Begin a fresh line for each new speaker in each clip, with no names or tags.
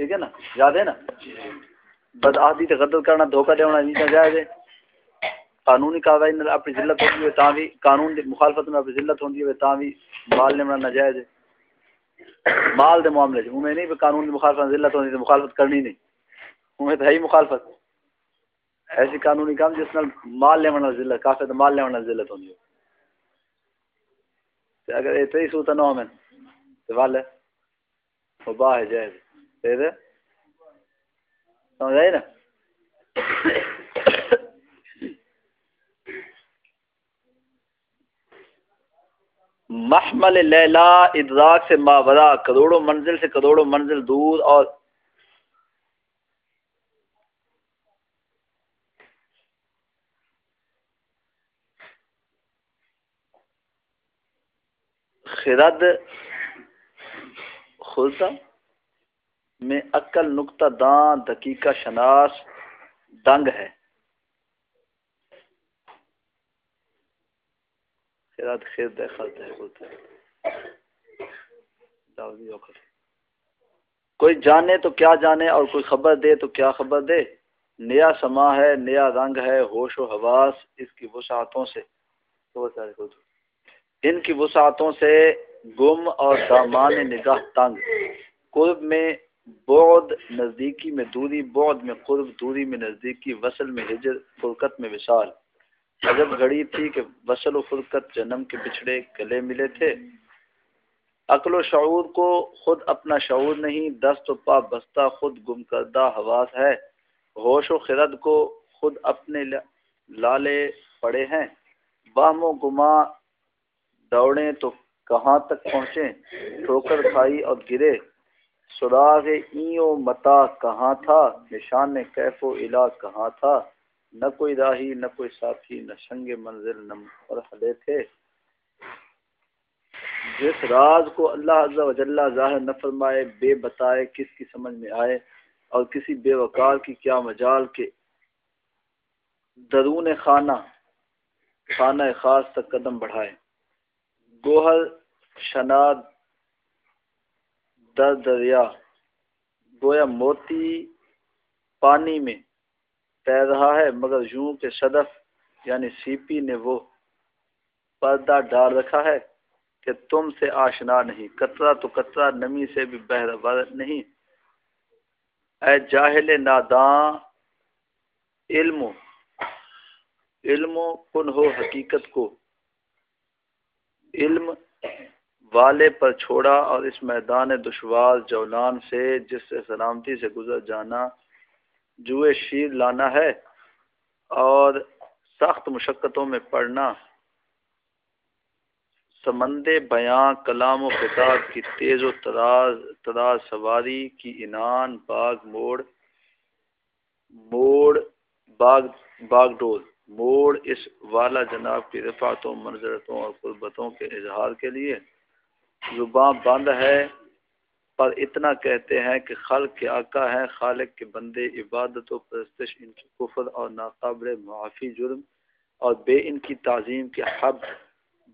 ٹھیک ہے نا؟ یاد ہے نا؟ بد آدھی تے غدر کرنا، دھوکہ دینا نہیں جائز ہے قانونی کاروائی میں اپنی ذلت ہوتی ہے، تاں بھی قانون دی مخالفت میں اپنی ذلت ہوتی ہے، تاں بھی مال لینا ناجائز ہے۔ مال دے معاملے میں میں نہیں قانون دی مخالفت ذلت ہوتی مخالفت کرنی نہیں۔ میں تو ہے ہی مخالفت۔ ایسی قانونی کام جس نال مال لینا ذلت کافی تو مال لینا ذلت ہوتی ہے۔ اگر یہ تری صورت نہ ہو میں تو وال ہے۔ مباح ہے سمجھ آئی نا محمل لیلا ادراک سے ماورا کروڑوں منزل سے کروڑوں منزل دور اور خرد خلطہ میں عقل، نقطہ دان، دقیقہ شناس، دنگ ہے۔ خیرات خیر دے خلط ہے بولتا ہے کوئی جانے تو کیا جانے اور کوئی خبر دے تو کیا خبر دے؟ نیا سما ہے، نیا رنگ ہے، ہوش و حواس اس کی وسعتوں سے۔ ان کی وسعتوں سے گم اور دامان نگاہ تنگ۔ قرب میں بعد نزدیکی میں دوری، بعد میں قرب، دوری میں نزدیکی، وصل میں ہجر، فرقت میں وصال۔ عجب گھڑی تھی کہ وصل و فرقت جنم کے بچھڑے گلے ملے تھے۔ عقل و شعور کو خود اپنا شعور نہیں، دست و پا بستہ خود گم کردہ حواس ہے۔ ہوش و خرد کو خود اپنے لالے پڑے ہیں۔ باہم و گما دوڑیں تو کہاں تک پہنچے ٹھوکر کھائی اور گرے۔ سراغ این متا کہاں تھا؟ نشان کیف و علا کہاں تھا؟ نہ کوئی راہی، نہ کوئی ساتھی، نہ سنگ منزل، نہ مرحلے تھے۔ جس راز کو اللہ عز و جلہ ظاہر نہ فرمائے، بے بتائے کس کی سمجھ میں آئے اور کسی بے وقار کی کیا مجال کے درون خانہ خانہ خاص تک قدم بڑھائے۔ گوہر، شناد در دریا گویا موتی پانی میں تیر رہا ہے، مگر یوں کہ صدف یعنی سی پی نے وہ پردہ ڈال رکھا ہے کہ تم سے آشنا نہیں۔ کترا تو کترا، نمی سے بھی بہر نہیں۔ اے جاہل ناداں، علم علم کن ہو حقیقت کو؟ علم والے پر چھوڑا اور اس میدان دشوار جولان سے جس سے سلامتی سے گزر جانا جوئے شیر لانا ہے اور سخت مشقتوں میں پڑھنا سمند بیاں کلام و خطاب کی تیز و تراز تراز سواری کی انان باغ موڑ موڑ، باغ باغ ڈول۔ موڑ اس والا جناب کی رفعتوں، منظرتوں اور قربتوں کے اظہار کے لیے۔ زباں بند ہے، پر اتنا کہتے ہیں کہ خلق کے آقا ہیں، خالق کے بندے، عبادت و پرستش ان کی کفر اور ناقابل معافی، جرم اور بے ان کی تعظیم کے حب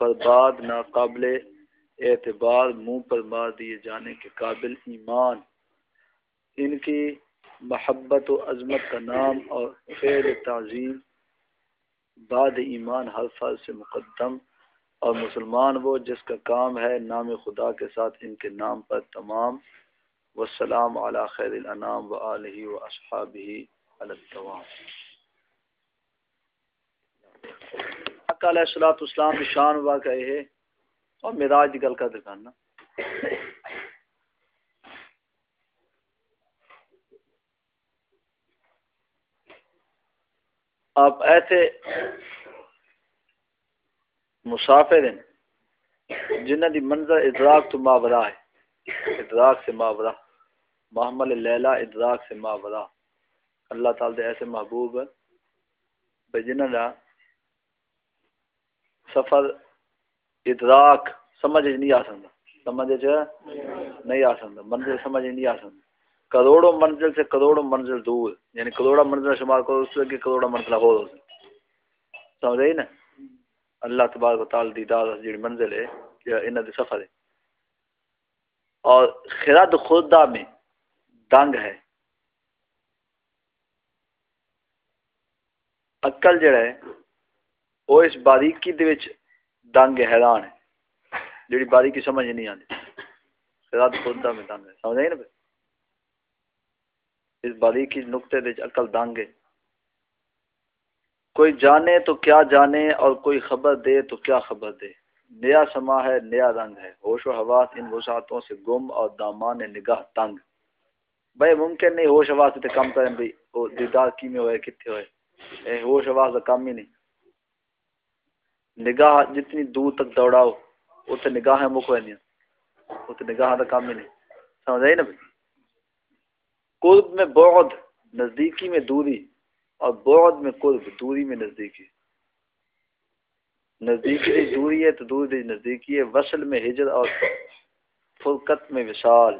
برباد، ناقابل اعتبار، منہ پر مار دیے جانے کے قابل ایمان۔ ان کی محبت و عظمت کا نام اور خیر تعظیم بعد ایمان ہر فرض سے مقدم اور مسلمان وہ جس کا کام ہے نام خدا کے ساتھ ان کے نام پر تمام۔ والسلام علی خیر الانام و آلہ و اصحابہ علی التوام۔ حق علیہ الصلوۃ والسلام شان ہوا کہ ہے اور معراج دی گل کر دکھانا آپ ایسے مسافر ہیں جنہ دی منظر ادراک تو ماورا ہے۔ ادراک سے ماورا محمل لیلہ ادراک سے ماورا اللہ تعالی دے ایسے محبوب بے جنہ دا سفر ادراک سمجھ نہیں آ سکتا سمجھ نہیں آ سکتا منزل سمجھ نہیں آ سکتا کروڑوں منزل سے کروڑوں منزل دور یعنی کروڑا منزل شمار کرو، اس سے کروڑا منزل ہو۔ سمجھ رہی نا؟ اللہ تبارک و تعالی دی جڑی منزل ہے، یا انہاں دے سفر ہے اور خرد خدا میں دنگ ہے۔ عقل جڑا ہے، وہ اس باریکی دے وچ دنگ حیران ہے، جڑی باریکی سمجھ نہیں آتی رات خود میں دنگ ہے سمجھ آئی نا اس باریکی نقطے دے عقل دنگ ہے۔ کوئی جانے تو کیا جانے اور کوئی خبر دے تو کیا خبر دے۔ نیا سما ہے، نیا رنگ ہے۔ ہوش و حواس ان وسعتوں سے گم اور دامان نگاہ تنگ۔ بھائی، ممکن نہیں ہوش حواس تے کم کریں۔ بھائی دیدار کی میں ہوئے، کتنے ہوئے؟ اے، ہوش حواس کا کم ہی نہیں۔ نگاہ جتنی دور تک دوڑاؤ، اتنے نگاہیں مک ہوئے نہیں۔ اتنے نگاہ کا کم ہی نہیں۔ سمجھ آئی نا بھائی؟ قرب میں بعد، نزدیکی میں دوری۔ اور بعد میں قرب، دوری میں نزدیکی۔ نزدیکی دوری ہے تو دوری نزدیکی ہے۔ وصل میں ہجر اور فرقت میں وصال۔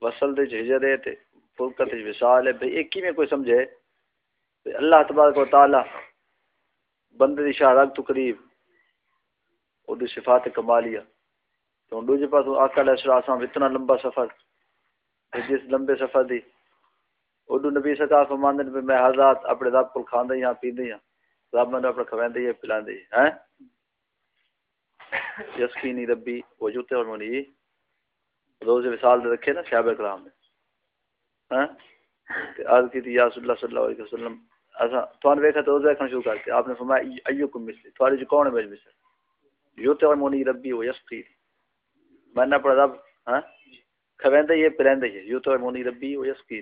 وصل دے ہجر ہے تے فرقت وصال ہے۔ بھئی ایک ہی میں کوئی سمجھے۔ اللہ تبارک و تعالی بندے دی شاہ رگ تو قریب۔ او دی صفات کمالیہ۔ تو دوجے پاس آقا علیہ السلام اتنا لمبا سفر۔ جس لمبے سفر دی اردو نبی سرکار فرماندے نے، میں حضرات اپنے رب کو کھاندا ہاں پیندے ہاں۔ رب میں اپنا کھویندے ہی پلاندے ہیں؟ یسکینی ربی وجوتے اور منی۔ روز وصال دے رکھے نا صحابہ کرام نے۔ ہاں تے عرض کی تھی، یا رسول اللہ صلی اللہ علیہ وسلم اسا توان ویکھا تو روز ویکھنا شروع کرتے آپ نے فرمایا ایوکم مثلی تھوڑے جو جی کون ہے میرے مثل یوتے اور منی ربی و یسقی۔ میں نے اپنا رب ہاں کھویندے یہ پلیندے یہ یوتے اور منی ربی و یسقی۔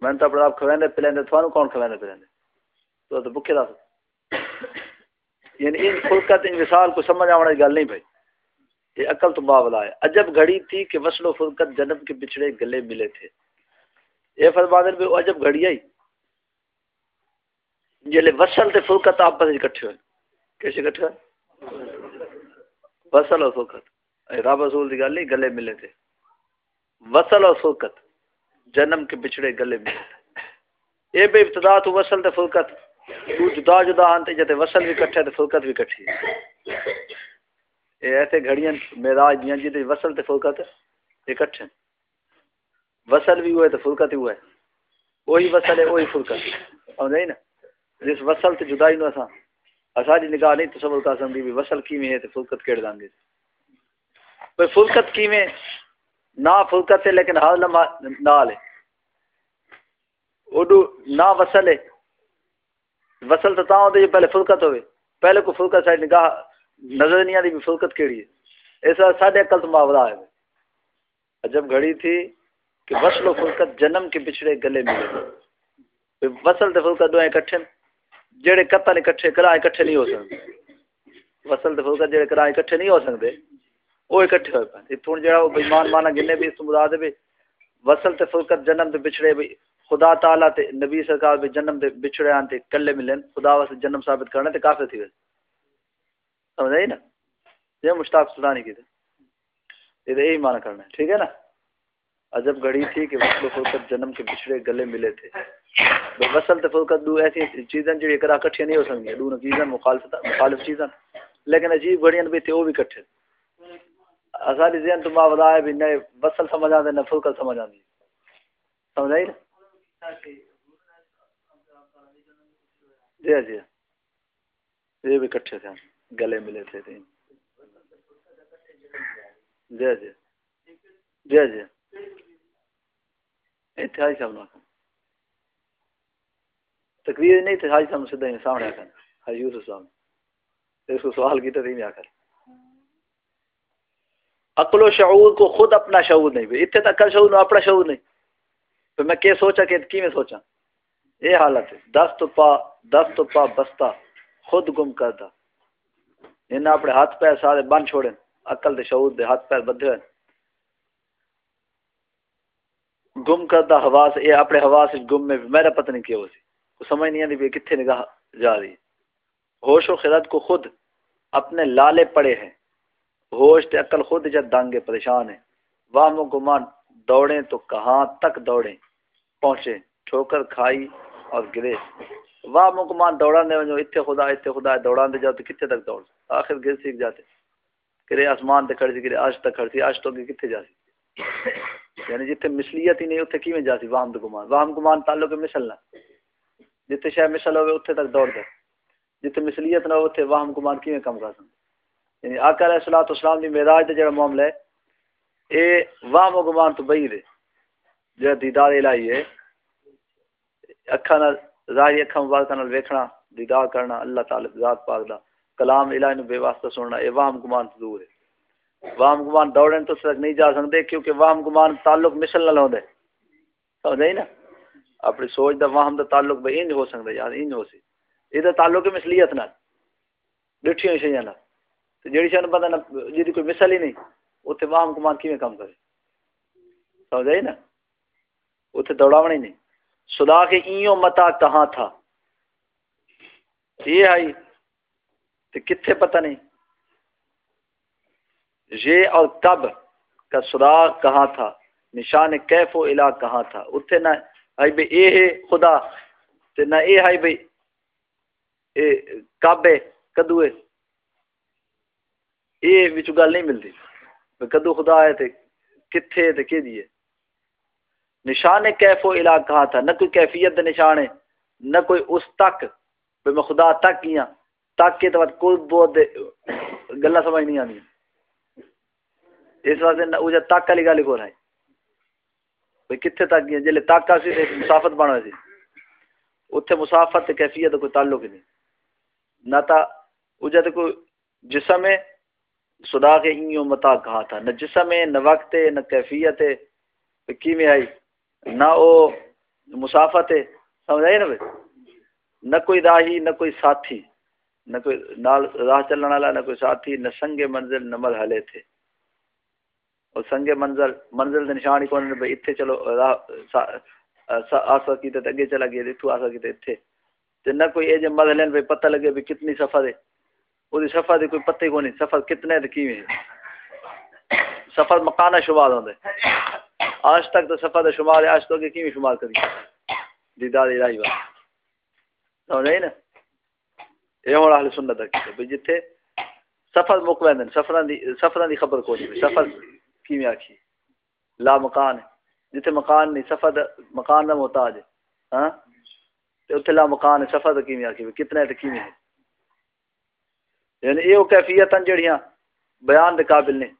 میں تو اپنا آپ کھویندے پلیندے تھوانو کون کھویندے پلیندے تو تو بکھے دس یعنی ان فرقت ان وصال کو سمجھ آنے گل نہیں بھائی۔ یہ عقل تو باولا ہے۔ عجب گھڑی تھی کہ وصل و فرقت جنم کے بچڑے گلے ملے تھے۔ یہ فرمادن بھی عجب گھڑی آئی۔ جلے وصل تے فرقت آپ پر اکٹھے ہوئے۔ کیسے اکٹھے ہوئے؟ وصل و فرقت۔ رب رسول دی گل نہیں، گلے ملے تھے۔ وصل و فرقت۔ جنم کے بچڑے گلے ملے تھے یہ بے ابتدا تو وصل تے فرقت تو جدا جدا آنتے جاتے وصل بھی کٹھے تے فرقت بھی کٹھی۔ اے ایسے گھڑیاں معراج دیاں جی وصل تے فرقت اکٹھے وصل بھی ہوئے تے فرقت ہی ہوئے۔ وہی وصل ہے وہی فرقت اور نہیں نا؟ جس وصل تے جدائی نو اساں اساں دی نگاہ نہیں، تصور کر سکدی بھی وصل کیویں ہے تے فرقت کیڑ دان گے کوئی فرقت کیویں؟ نہ فرقت ہے لیکن ہر لمحہ نال ہے اڈو نہ وصل ہے وصل تو تاں ہوندے جی، پہلے فرقت ہوئے۔ پہلے کو فرقت سائڈ نگاہ نظر نہیں آتی بھی فرقت کیڑی ہے۔ ایسا ساڈے عقل تو ماورا ہے۔ جب گھڑی تھی کہ وصل و فرقت جنم کے بچڑے گلے ملے۔ وصل تے فرقت دوئیں اکٹھے جڑے قتل اکٹھے کرا اکٹھے نہیں ہو سکتے۔ وصل تے فرقت جڑے کرا اکٹھے نہیں ہو سکتے وہ اکٹھے ہوئے پن اتھوں جڑا بےمان مانا گنے بھی اس تو مراد ہے وصل تے فرقت جنم تے بچڑے بھی۔ خدا تعالی تے نبی سرکار بھی جنم دے بچڑے آن تے کلے ملن۔ خدا واسطے جنم ثابت کرنے تے کافر تھی ویسے سمجھ آئی جی نا؟ یہ مشتاق سلطانی کی تھے یہ یہی معنی کرنا ہے، ٹھیک ہے نا؟ عجب گھڑی تھی کہ وصل فرقت جنم کے بچڑے گلے ملے تھے۔ وصل تے فرقت دو ایسی چیزیں جو کرا کٹھے نہیں ہو سکتی دو چیزیں مخالف مخالف چیزیں لیکن عجیب گھڑیاں بھی تھے وہ بھی کٹھے آسانی ذہن تو ماں ہے بھی نئے وصل سمجھ آتے نہ فرقت سمجھ آتی سمجھ آئی جی جی, ہاں جی۔ یہ بھی کٹھے تھے گلے ملے تھے جی, ہاں جی جی۔ ہاں جی جی۔ اتنے حاجی صاحب تقریر نہیں تھے، حاجی صاحب سیدھا سامنے آ کر حاجی یوسف صاحب۔ اس کو سوال کیا تھا آ کر عقل و شعور کو خود اپنا شعور نہیں اتنے تک شعور، اپنا شعور نہیں۔ تو میں کیا سوچا کہ کی میں سوچا؟ یہ حالت ہے۔ دس تو پا، دس تو پا بستا خود گم کرتا انہیں یعنی اپنے ہاتھ پیر سارے بن چھوڑے، عقل دے شعور دے ہاتھ پیر بدھے ہوئے گم کرتا حواس یہ اپنے حواس گم میں میرا پتہ نہیں کیا ہو سی۔ سمجھ نہیں آتی بھی کتنے نگاہ جا رہی ہوش و خرد کو خود اپنے لالے پڑے ہیں۔ ہوش تے عقل خود جب دانگے پریشان ہے۔ وام و گمان دوڑیں تو کہاں تک دوڑیں؟ پہنچے، ٹھوکر کھائی اور گرے۔ واہ مکمان دوڑا دے ونجو اتھے خدا اتھے خدا دوڑان دے جاؤ تو کتنے تک دوڑ؟ آخر گر سیکھ جاتے کرے آسمان تے کھڑی سی کرے آج تک کھڑی سی۔ آج تو کتنے جا سی؟ یعنی جتنے مثلیت ہی نہیں اتنے کیویں جاسی واہم گمان واہم گمان تعلق مثل نہ۔ جتنے شاید مثل ہوئے اتنے تک دوڑ دے۔ جتنے مثلیت نہ ہو اتنے واہم گمان کیویں کم کر سکتے؟ یعنی آقا علیہ الصلوۃ والسلام دی معراج دا جڑا معاملہ ہے، اے واہم و گمان تو بعید ہے جڑا دیدار الہی ہے، اکھاں نال، ظاہری اکھاں مبارکہ نال ویکھنا، دیدار کرنا، اللہ تعالی ذات پاک دا، کلام الہی نو بے واسطہ سننا، اے واہم گمان تو دور ہے۔ واہم گمان دوڑن تو تک نہیں جا سکتے کیونکہ واہم گمان تعلق مثل نال ہوندے سمجھ نا؟ اپنی سوچ دا واہم دا تعلق بے انج ہو سکدا، یار انج ہو سی۔ اے دا تعلق ہے مثلیت نال، ڈٹھیاں شیاں نال۔ تے جڑی شان پتہ نہ جدی کوئی مثال ہی نہیں اوتھے واہم گمان کیویں کام کرے سمجھ آئی نا اوتھے دوڑاونا ہی نہیں خدا کے ایوں متا کہاں تھا یہ آئی تو کتنے پتہ نہیں یہ اور کب کا سراغ کہاں تھا نشان کیف و الہ کہاں تھا اتنے نہ آئی بھائی اے ہے خدا تے نہ اے آئی بھائی اے کب ہے کدو ہے گل نہیں ملتی کدو خدا ہے تے کتھے تے کی دیے نشان کیف و الہ کہاں تھا، نہ کوئی کیفیت دے نشان ہے، نہ کوئی اس تک۔ بے میں خدا تک کیا ہاں، تک کے تو کوئی بہت گلا سمجھ نہیں آنی۔ اس واسطے نہ وہ تک والی گل کو ہے۔ بھئی کتنے تک گیا جلے تک سی تے مسافت بنا سی۔ اتنے مسافت تے کیفیت کوئی تعلق نہیں۔ نہ تا وہ کوئی جسم ہے صدا کے ایوں متا کہا تھا۔ نہ جسم ہے، نہ وقت ہے، نہ کیفیت ہے۔ کی میں آئی؟ نہ وہ مسافت ہے۔ سمجھ آئی نا بھائی؟ نہ کوئی راہی، نہ کوئی ساتھی۔ نہ کوئی نال راہ چلنے والا، نہ کوئی ساتھی، نہ سنگ منزل، نہ مرحلے تھے۔ اور سنگ منزل منزل کے نشان ہی کون بھائی اتنے چلو، راہ آ سکی تو اگے چلا گیا اتو آ سکی تو اتنے نہ کوئی یہ جو مرحلے بھائی پتہ لگے بھی کتنی سفر ہے۔ وہ سفر کے کوئی پتہ کو نہیں سفر کتنے تو کی سفر مکانہ شمار ہوتے آج تک تو سفر کا شمار ہے آج تو کی شمار کری دیدار الہی والا سمجھ نا یہ ہوں اہل سنت تک بھائی جتھے سفر مک ویندے سفراں دی سفراں دی خبر کوئی نہیں سفر کیویں آکھی لا مکان ہے جتھے مکان نہیں سفر دا مکان دا محتاج ہے ہاں تے اوتھے لا مکان ہے سفر دا کیویں آکھی کتنا ہے تے کیویں ہے یعنی یہ کیفیتاں جڑیاں بیان دے قابل نہیں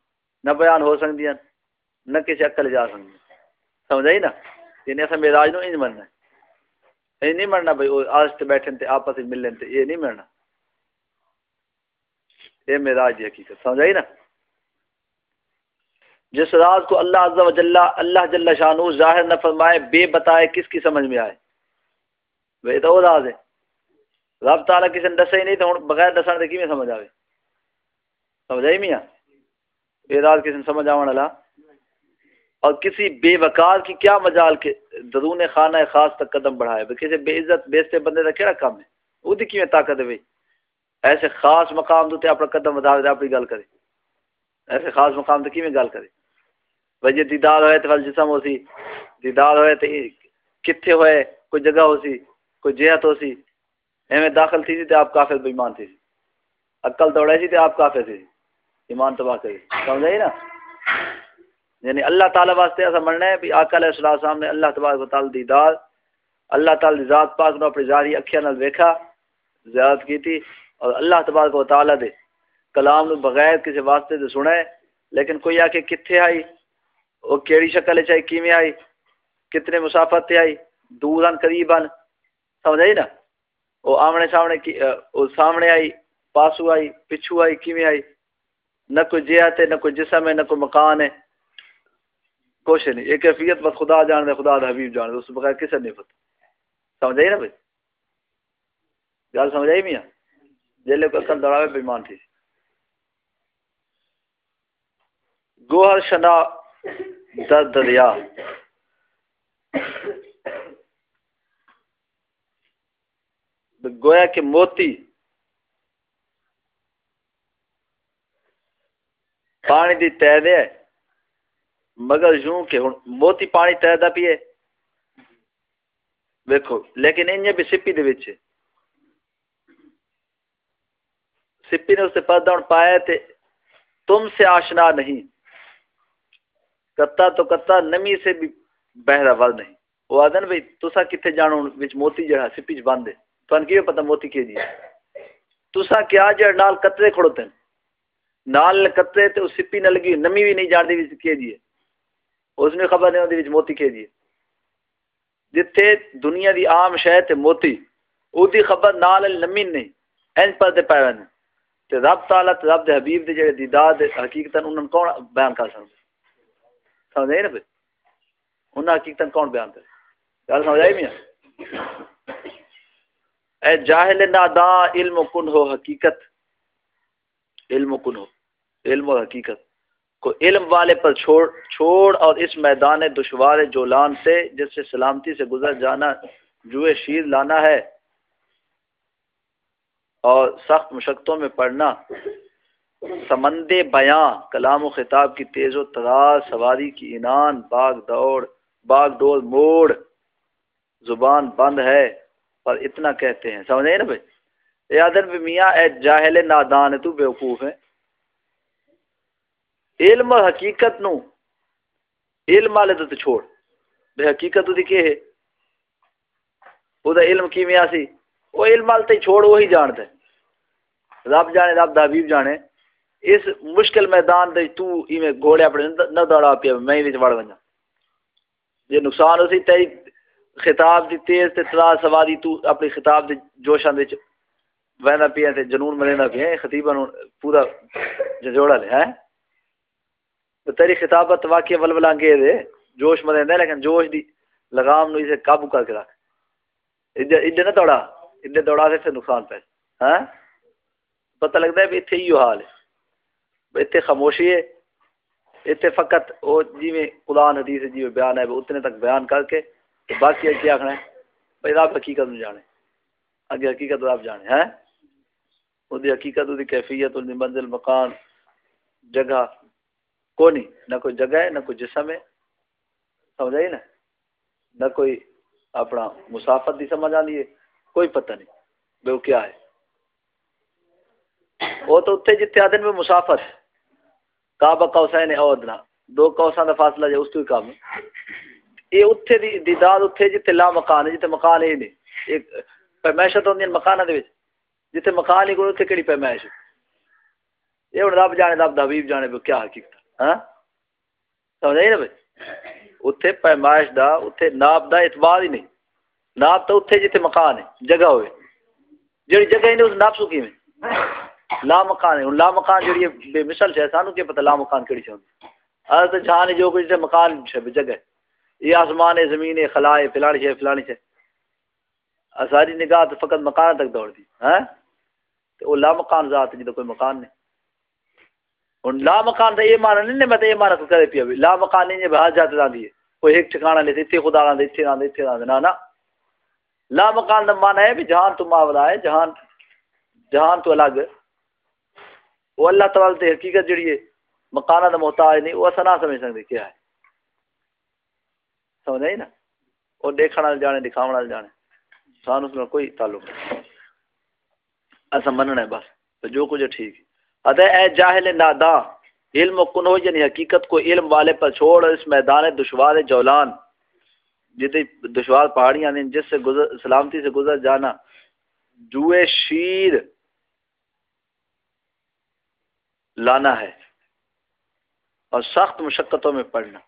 نہ بیان ہو سکدیاں، نہ کسی عقل جا سکتی سمجھ آئی نا؟ یعنی اصل میراج نو انج یہ نہیں مرنا بھائی آج تے بیٹھے تے آپس میں ملن تے یہ نہیں مرنا یہ میراج دی حقیقت سمجھ آئی نا؟ جس راز کو اللہ عز و جل، اللہ جل شانو ظاہر نہ فرمائے، بے بتائے کس کی سمجھ میں آئے؟ وہ تو وہ راز ہے۔ رب تعالیٰ کسی نے دسے ہی نہیں تو بغیر دسن دے کی سمجھ آئے سمجھ آئی میاں؟ یہ راز کسی نے سمجھ آنے والا۔ اور کسی بے وکار کی کیا مجال کے درون خانہ خاص تک قدم بڑھائے؟ بھائی کسی بے عزت بیستے بندے کا کیا کام ہے؟ وہ دی کیویں طاقت ہے بھائی ایسے خاص مقام دوتے اپنا قدم بڑھا دے اپنی گل کرے۔ ایسے خاص مقام تے کیویں گل کرے؟ بھائی جی دیدار ہوئے تو جسم ہو سی دیدار ہوئے تو کتھے ہوئے، کوئی جگہ ہو سی کوئی جہت ہو سی ایویں داخل تھی جی تے آپ کافر بےمان تھی جی۔ عقل دوڑے سی جی تے آپ کافر تھی ایمان تباہ کری سمجھ آئی نا؟ یعنی اللہ تعالیٰ واسطے ایسا مننا ہے، بھی آقا علیہ السلام نے اللہ تبارک و تعالی دیدار اللہ تعالی ذات پاک نو اپنی ظاہری اکھیاں نال ویکھا، زیارت کی تھی اور اللہ تبارک و تعالی دے کلام نو بغیر کسی واسطے دے سنے، لیکن کوئی آ کے کتھے آئی؟ وہ کیڑی شکل چاہی کیویں آئی؟ کتنے مسافت تے آئی؟ دور ان قریب ان سمجھ آئی نا؟ وہ آمنے سامنے کی وہ سامنے آئی، پاسو آئی، پچھو آئی، کیویں آئی؟ نہ کوئی جہت ہے نہ کوئی جسم ہے، نہ کوئی مکان ہے۔ کچھ نہیں، یہ کیفیت بس خدا جان دے، خدا دا حبیب جان دے، اس بغیر کسے نہیں پتہ۔ سمجھ آئی نا بھائی؟ گل سمجھ آئی میاں؟ جیلے کو اکل دوڑاوے بیمان تھی۔ گوہر شنا، در دریا۔ گویا کہ موتی پانی دی تہ دے مگر یوں کہ موتی پانی تیردا پیے ویکھو، لیکن انج بھی سپی دے وچ سپی نے اسے پردہ ہن پایا تے تم سے آشنا نہیں۔ کتا تو کتا، نمی سے بھی بہرا ول نہیں۔ وہ آدھے بھائی تسا کتنے جانو وچ موتی جڑا سپی چ بند ہے کی پتہ موتی کی جی۔ تسا کیا جڑ نال کترے کھڑوتے نال کترے تے اس سپی نہ لگی نمی بھی نہیں جاندی وچ کی جی۔ اس نے خبر نہیں ہوندی وچ موتی کی جی۔ جتھے دنیا دی عام شے تے موتی، او دی خبر نال نمی نہیں این پر تے پائے نے۔ تے رب تعالی تے رب دے حبیب دے جڑے دیدار حقیقتا انہاں کون بیان کر سکدے؟ سمجھے نا پھر انہاں حقیقتا کون بیان کرے؟ گل سمجھ آئی میاں؟ اے جاہل نادا علم کن ہو، حقیقت۔ علم کن ہو، علم و حقیقت۔ کو علم والے پر چھوڑ چھوڑ اور اس میدان دشوار جولان سے، جس سے سلامتی سے گزر جانا، جوئے شیر لانا ہے۔ اور سخت مشقتوں میں پڑھنا سمند بیاں، کلام و خطاب کی تیز و تراز، سواری کی انان باغ دوڑ، باغ ڈول موڑ۔ زبان بند ہے۔ پر اتنا کہتے ہیں، سمجھے نا بھائی؟ یادر بھی میاں، اے جاہل نادان تو بیوقوف ہے۔ علم اور حقیقت نو، علم والے تو چھوڑ۔ بے حقیقت تو دی ہے وہ علم کی میاں سی۔ وہ علم والے چھوڑ وہی جانتے رب جانے، رب دا حبیب جانے۔ اس مشکل میدان دے تو ایویں گھوڑے اپنے نہ دوڑا پیا، میں وچ وڑ ونجا یہ نقصان اسی تیری خطاب دی تیز تے تلا سواری تو اپنی خطاب دی جوشاں وچ ویندا پیا تے جنون ملیندا پیا خطیباں نو پورا جوڑا لے، ہیں؟ تو تیری خطابت واقعی ولولا گے دے جوش ملیندا لیکن جوش دی لگام نو اسے قابو کر کے رکھ۔ ادھر نہ دوڑا، ادھر دوڑا سے پھر نقصان پہ ہاں پتہ لگتا ہے بھی اتنے ہی حال ہے۔ اتنے خاموشی ہے اتنے فقط وہ جی میں قرآن حدیث جی میں بیان ہے اتنے تک بیان کر کے باقی کیا آخنا ہے؟ بھائی آپ حقیقت نہیں جانے۔ اگے حقیقت آپ جانے، ہیں؟ وہ حقیقت وہ کیفیت وہ منزل مکان جگہ۔ کو نہیں، نہ کوئی جگہ ہے، نہ کوئی جسم ہے۔ سمجھ آئی نا؟ نہ کوئی اپنا مسافت دی سمجھ آ ہے، کوئی پتہ نہیں۔ بے وہ کیا ہے۔ وہ تو اتنے جتنے آدھے میں مسافت کعبہ قوسین او ادنا دو قوساں دا فاصلہ جے، اس تو ہی کام یہ اتنے دی دیدار اتنے جتنے لا مکان ہے جتنے مکان ہی نہیں۔ ایک پیمائشت ہوندی ہیں مکانہ دے وچ۔ جتنے مکان ہی کوئی اتنے کیڑی پیمائش؟ یہ ہن رب جانے، رب دا حبیب جانے وہ کیا حقیقت ہاں؟ سمجھ نہیں نا بھائی اتنے پیمائش دا اتنے ناپ دا اعتبار ہی نہیں۔ ناپ تو اتنے جتنے مکان ہے، جگہ ہوئے۔ جڑی جگہ ہی نہیں، اس ناپ سکی میں لا مکان ہے۔ لا مکان جڑی بے مثل ہے سانو کی پتہ، لا مکان کیڑی چھ ہر تو جہان جو کچھ مکان ہے جگہ یہ آسمان ہے، زمین ہے، خلا ہے، فلانی ہے فلانی ہے ساری نگاہ تو فقط مکان تک دوڑ دی ہاں؟ تو وہ لا مکان ذات جی تو کوئی مکان نہیں۔ ہوں لا مکان تو یہ مانا نہیں، میں تو یہ مانا کرے پیا بھی لا مکان نہیں باہر جاتے جاتی ہے۔ کوئی ایک ٹھکانا نہیں اتنے خدا آدھے اتنے آدھے اتنے آدھے نہ لا مکان کا مانا ہے بھی جہان تو ماولا ہے، جہان جہان تو الگ۔ وہ اللہ تعالی تے حقیقت جڑی ہے، مکانہ دا محتاج نہیں، وہ اسا نہ سمجھ سکتے کیا ہے۔ سمجھ آئی نا وہ دیکھنے والے جانے دکھاون والے جانے سان اس میں کوئی تعلق نہیں ایسا مننا ہے بس تو جو کچھ ٹھیک ہے ادا اے جاہل نادا علم و کنو یعنی حقیقت کو علم والے پر چھوڑ اس میدان دشوار جولان جتنی دشوار پہاڑیاں ہیں جس سے گزر سلامتی سے گزر جانا جوئے شیر لانا ہے اور سخت مشقتوں میں پڑھنا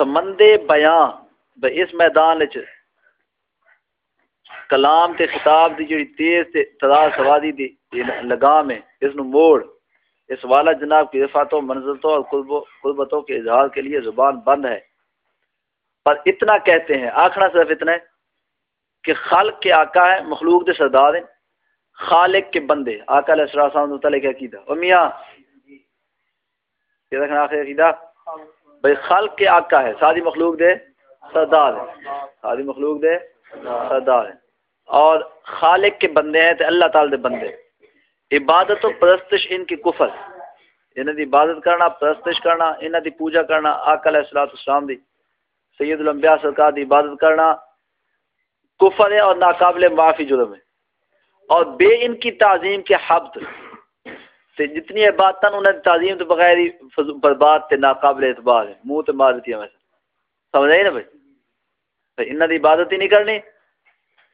سمندے بیاں اس میدان چ کلام تے خطاب دی جڑی تیز تے تدا سوادی دی لگام ہے، اس نو موڑ، اس والا جناب کی رفاتوں منزلتوں اور قربتوں کے اظہار کے لیے زبان بند ہے۔ پر اتنا کہتے ہیں آخنا صرف اتنا ہے کہ خالق کے آقا ہے مخلوق دے سردار ہیں۔ خالق کے بندے، آقا علیہ السلام تعالیٰ کیا عقیدہ او میاں یہ رکھنا آخر عقیدہ۔ بھائی خالق کے آقا ہے ساری مخلوق دے سردار ہے۔ ساری مخلوق دے سردار ہے۔ اور خالق کے بندے ہیں تو اللہ تعالی دے بندے۔ عبادت و پرستش ان کی کفر۔ انہیں دی عبادت کرنا، پرستش کرنا انہیں دی پوجا کرنا، آقا علیہ السلام دی، سید الانبیاء سرکار دی عبادت کرنا کفر ہے اور ناقابل معافی جرم ہے۔ اور بے ان کی تعظیم کے حبد۔ تے جتنی عبادت انہوں نے تعظیم تو بغیر ہی برباد تے ناقابل اعتبار ہے۔ منہ تے مار دیتی ہے سمجھ آئی نا بھائی؟ انہوں نے عبادت ہی نہیں کرنی۔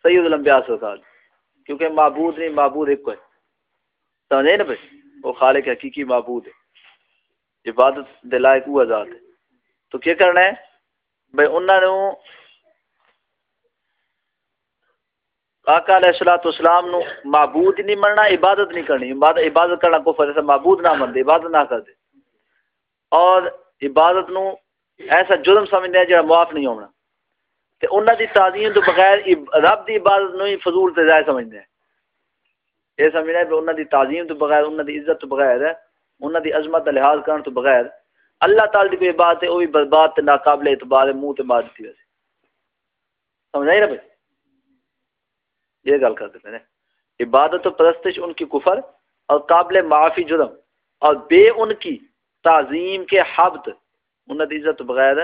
سید الانبیاء سرکار۔ کیونکہ معبود نہیں، معبود ایک ہے۔ سمجھ آئی نا بھائی؟ وہ خالق حقیقی معبود ہے۔ عبادت دے لائق وہ ذات ہے۔ تو کیا کرنا ہے؟ بھائی انہوں نے آقا علیہ السلام والسلام نو معبود نہیں مننا، عبادت نہیں کرنی۔ عبادت کرنا کو فرض معبود نہ من عبادت نہ کر دے اور عبادت نو ایسا جرم سمجھتے ہیں جڑا معاف نہیں ہونا۔ تے انہاں دی تعظیم تو بغیر رب دی عبادت نو ہی فضول تے ضائع سمجھتے ہیں۔ یہ سمجھنا ہے کہ انہاں دی تعظیم تو بغیر، انہاں دی عزت تو بغیر ہے۔ انہاں دی عظمت دا لحاظ کرن تو بغیر۔ اللہ تعالی دی کوئی عبادت ہے، وہ بھی برباد تے ناقابل اعتبار ہے، منہ تے مار دیتی ویسے سمجھ آئی نا بھائی یہ گل کرتے پہ عبادت و پرستش ان کی کفر اور قابل معافی جرم اور بے ان کی تعظیم کے حبت انت عزت بغیر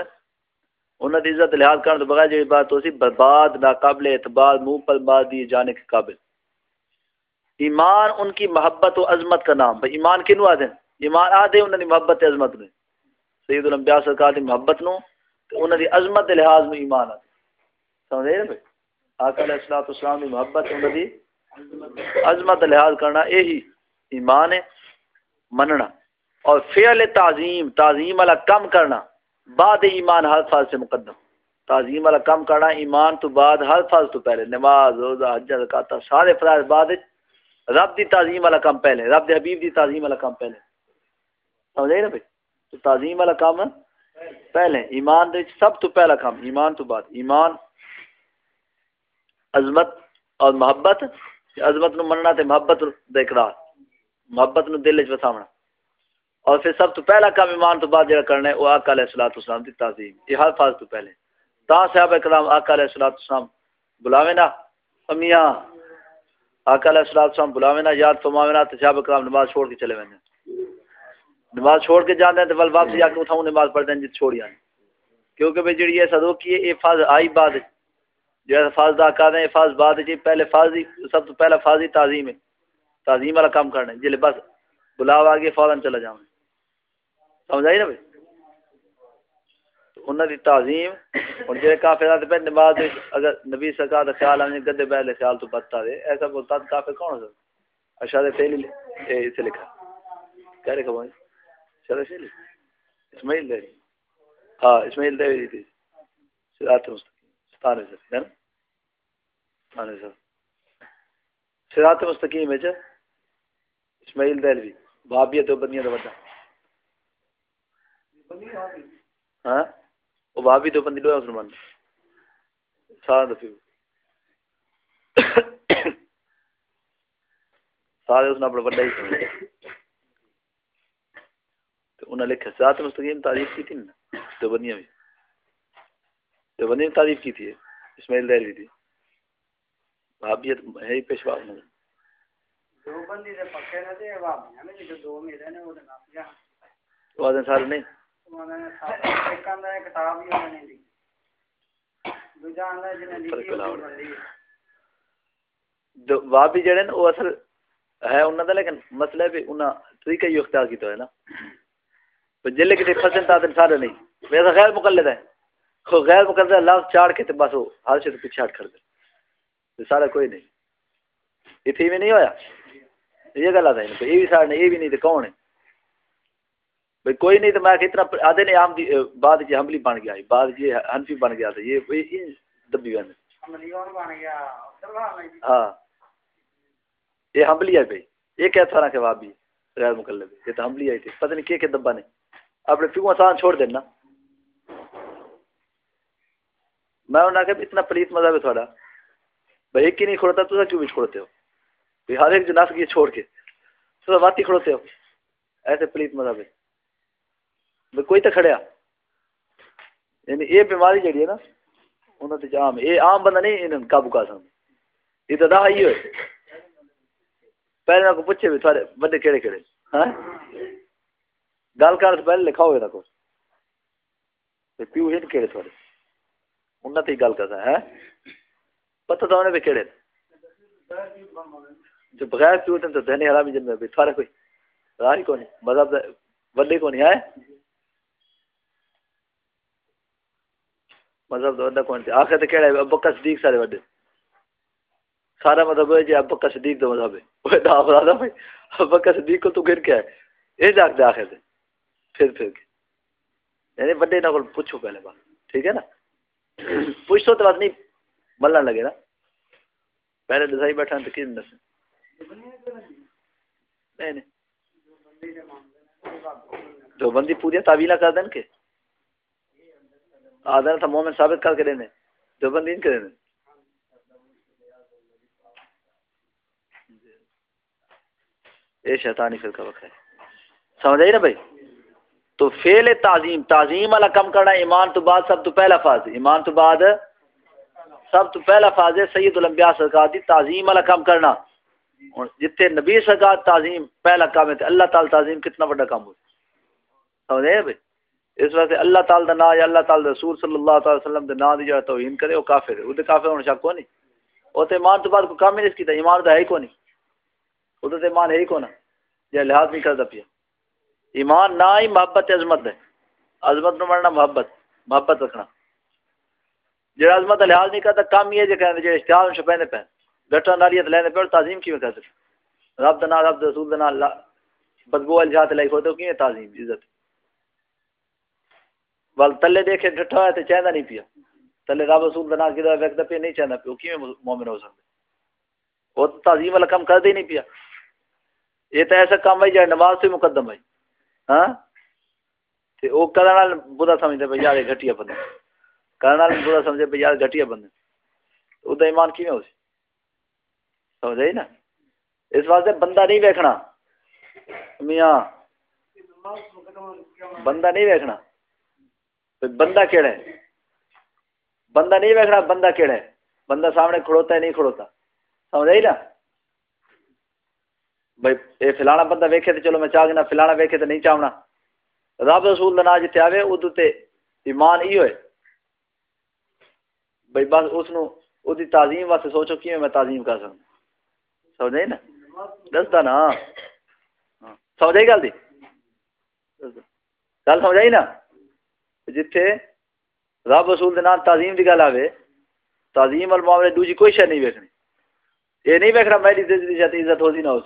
انت عزت لحاظ کرنے تو بغیر جو عبادت ہو سی، برباد، ناقابل اعتبار، منہ پر مار دیے جانے کے قابل۔ ایمان ان کی محبت و عظمت کا نام۔ بھائی، ایمان کنو آدھے ایمان آدھے، انہوں نے محبت عظمت میں۔ سید الانبیاء سرکار دی محبت نو انہوں نے عظمت لحاظ میں ایمان آدھے۔ سمجھے؟ نا بھائی آقا علیہ السلام اسلام کی محبت انہوں دی عظمت لحاظ کرنا یہی ایمان ہے، مننا۔ اور فعل تعظیم تعظیم والا کم کرنا، بعد ایمان ہر فاظ سے مقدم۔ تعظیم والا کم کرنا، ایمان تو بعد ہر فاظ تو پہلے۔ نماز، روزہ، حج، زکات، سارے فرائض بعد۔ رب دی تعظیم والا کم پہلے، رب دی حبیب دی تعظیم والا کم پہلے۔ سمجھ نا بھائی؟ تو تعظیم والا کام پہلے۔ ایمان دے سب تو پہلا کام ایمان تو بعد۔ ایمان عظمت اور محبت عظمت نو مننا تے محبت دا اقرار، محبت نو دل وچ وساونا۔ اور پھر سب تو پہلا کام ایمان تو بعد جڑا کرنا ہے، وہ آقا علیہ الصلوۃ والسلام دی تعظیم، یہ ہر فاز تو پہلے۔ تا صحابہ کرام آقا علیہ الصلوۃ والسلام بلاوے نا، امیاں، آقا علیہ الصلوۃ والسلام بلاوے نا یاد فرماوے نا، تے صحابہ کرام نماز چھوڑ کے چلے ویندے۔ نماز چھوڑ کے جاندے تے ول واپس جا کے اٹھاؤں نماز پڑھ دیں جت چھوڑی کیونکہ بھئی جڑی یہ صدو کی ہے، یہ فاز آئی بعد جو فاض دا ہیں فاض بعد جی پہلے فاضی سب تو پہلا فاضی تعظیم ہے۔ تعظیم والا کام کرنا ہے، جلے بس بلاو آگے، فوراً چلا جاؤں۔ سمجھ آئی نا بھائی؟ انہوں دی تعظیم، اور جڑے کافر پہ نماز اگر نبی سرکار خیال آنے، گدے بیل خیال تو بچتا دے۔ ایسا بولتا تو کافر کون ہو سکتا اشارے فیلی اسے لکھا۔ کیا لکھا بھائی اشارے فیلی اسماعیل دے۔ ہاں اسماعیل دے تھی۔ سرات مستقیم۔ ستانے سے ستانے سرات مستقیم ہے اسماعیل دہلوی بھابی تو بندیاں تو بتا ہاں وہ بھابی تو بندی لویا مسلمان سارا دفعہ سارے اس نے اپنا بڑا ہی سمجھا تو انہوں نے لکھا سرات مستقیم تعریف کی تھی نا تو بندیاں بھی جو بندی نے تعریف کی تھی اسماعیل دہلوی تھی بھابیت ہے ہی پیشوا سارے نہیں جڑے نا وہ اصل ہے انہوں دا لیکن مسئلہ بھی انہوں طریقہ ہی اختیار کیتا ہے نا۔ جلے سارے نہیں۔ میرا خیال مقلد ہے۔ خو غیر مقدر لفظ چاڑ کے تے بس ہر شے پیچھے ہٹ کر دے۔ سارا کوئی نہیں۔ اتھی بھی نہیں ہویا؟ یہ گل آتا ہے یہ بھی سارا نہیں یہ بھی نہیں تو کون ہے؟ بھائی کوئی نہیں تو میں اتنا آدھے نے عام بعد جی حملی بن گیا بعد جی حنفی بن گیا تھا۔ یہ دبی بن ہاں۔ یہ حملی ہے بھائی یہ کیا تھا کہ وہاں بھی غیر مقلب یہ تو حملی آئی تھی۔ پتہ نہیں کیا کہ دبا نے۔ اپنے پیو آسان چھوڑ دینا۔ میں انہوں نے کہا اتنا پلیت مذہب ہے تھوڑا۔ بھائی ایک ہی نہیں کھڑوتا، تو کیوں بھی چھوڑتے ہو؟ بھائی ہر ایک جناس کی چھوڑ کے۔ تو بات ہی کھڑوتے ہو۔ ایسے پلیت مذہب ہے۔ بھائی کوئی تو کھڑیا یعنی یہ بیماری جڑی ہے نا، انہوں نے عام، یہ عام بندہ نہیں انہوں قابو کا سن یہ تو دہا ہی ہوئے پہلے میں کو پوچھے بھی تھوڑے بندے کہڑے کہڑے ہاں؟ گل کرنے سے پہلے لکھا ہوئے نا کو پیو ہی کہڑے تھوڑے۔ انہوں نے گل کرتا ہے۔ پتہ تو انہیں بھی کہڑے جو بغیر پیوتے تو دہنے حرامی جن میں بیٹھا رہے کوئی۔ راہ کو نہیں مذہب وڈے کو نہیں آئے۔ مذہب تو وڈا کون آخر تو کہڑا ہے ابو بکر صدیق سارے وڈے۔ سارا مذہب ہے جی ابو بکر صدیق تو مذہب ہے۔ وہ دا خدا بھائی۔ ابو بکر صدیق کو تو گر کے آئے۔ یہ جاگ دے آخر سے پھر پھر کے۔ یعنی وڈے نہ پوچھو پہلے بات۔ ٹھیک ہے نا؟ پوچھ تو بات نہیں ملنا لگے نا پہلے دسائی بیٹھا تو کس دس نہیں نہیں جو بندی پوری تعویلہ کر دیں کے آدھا تھا مومن ثابت کر کے دینے جو بندی ان کے دینے یہ شیطانی فرقہ وقت ہے سمجھ آئی نا بھائی تو فیل تعظیم تعظیم والا کم کرنا، ایمان تو بعد سب تو پہلا فاز ایمان تو بعد سب تو پہلا فاز ہے سید الانبیاء سرکار دی، تعظیم والا کم کرنا۔ جتنے نبی سرکار تعظیم پہلا کام ہے اللہ تعالی تعظیم کتنا بڑا کام ہوتا سمجھے بھائی؟ اس وجہ سے اللہ تعالی دا نام یا اللہ تعالی رسول صلی اللہ تعالی وسلم دے نام دی جو توہین کرے، وہ کافر ہے۔ وہ تے کافر ہونے شک کو نہیں وہ تے ایمان تو بعد کو کام نہیں اس کی، تے ایمان دا ہے ہی کو نہیں۔ وہ تے ایمان ہے ہی کو نا لحاظ نہیں کرتا پیا۔ ایمان نہ ہی محبت عظمت ہے۔ عظمت نو مرنا محبت محبت رکھنا۔ جڑا عظمت لحاظ نہیں کرتا کام یہ جو کہنے جو اشتہار چھپے پہ گٹا نالیت لینے پہ تعظیم کیوں کر سکتے رب دنا رب رسول دنا اللہ بدبو الجات لائی ہوتے ہو کیوں تعظیم، عزت؟ بل تلے دیکھے ڈٹھا ہے تو چاہتا نہیں پیا۔ تلے رب رسول دنا کدھر وقت پہ نہیں چاہتا پیا کیوں مومن ہو سکتے وہ تو تعظیم والا کام کر دے نہیں پیا۔ یہ تو ایسا کام ہے جائے نماز سے مقدم ہے۔ ہاں؟ تے او کرن وال برا سمجھدے بھئی یار گھٹیا بندہ کرن وال برا سمجھے بھئی یار گھٹیا بندہ او دا ایمان کیویں ہو سی سمجھ نا؟ اس واسطے بندہ نہیں ویکھنا۔ میاں، بندہ نہیں ویکھنا۔ بندہ کیڑا ہے؟ بندہ نہیں ویکھنا، بندہ کیڑا ہے؟ بندہ سامنے کھڑوتا ہے، نہیں کھڑوتا۔ سمجھ آئی نا؟ بھائی یہ فلانا بندہ ویکھے تو چلو میں چاہ گنا فلانا ویکھے تو نہیں چاہنا۔ رب رسول نا جتنے آئے ادو تے ایمان ای ہوئے۔ بھائی، بس اس نو او دی تعظیم واسطے سوچو کیویں میں تعظیم کر سکوں۔ سمجھ نا؟ دستا نا۔ سمجھ آئی گل دی؟ گل سمجھ آئی نا؟ جتھے رب رسول نام تعظیم دی گل آوے، تعظیم وال معاملے دوجی کوئی شے نہیں ویکھنی۔ یہ نہیں ویکھنا میری عزت عزت ہو سی نہ ہو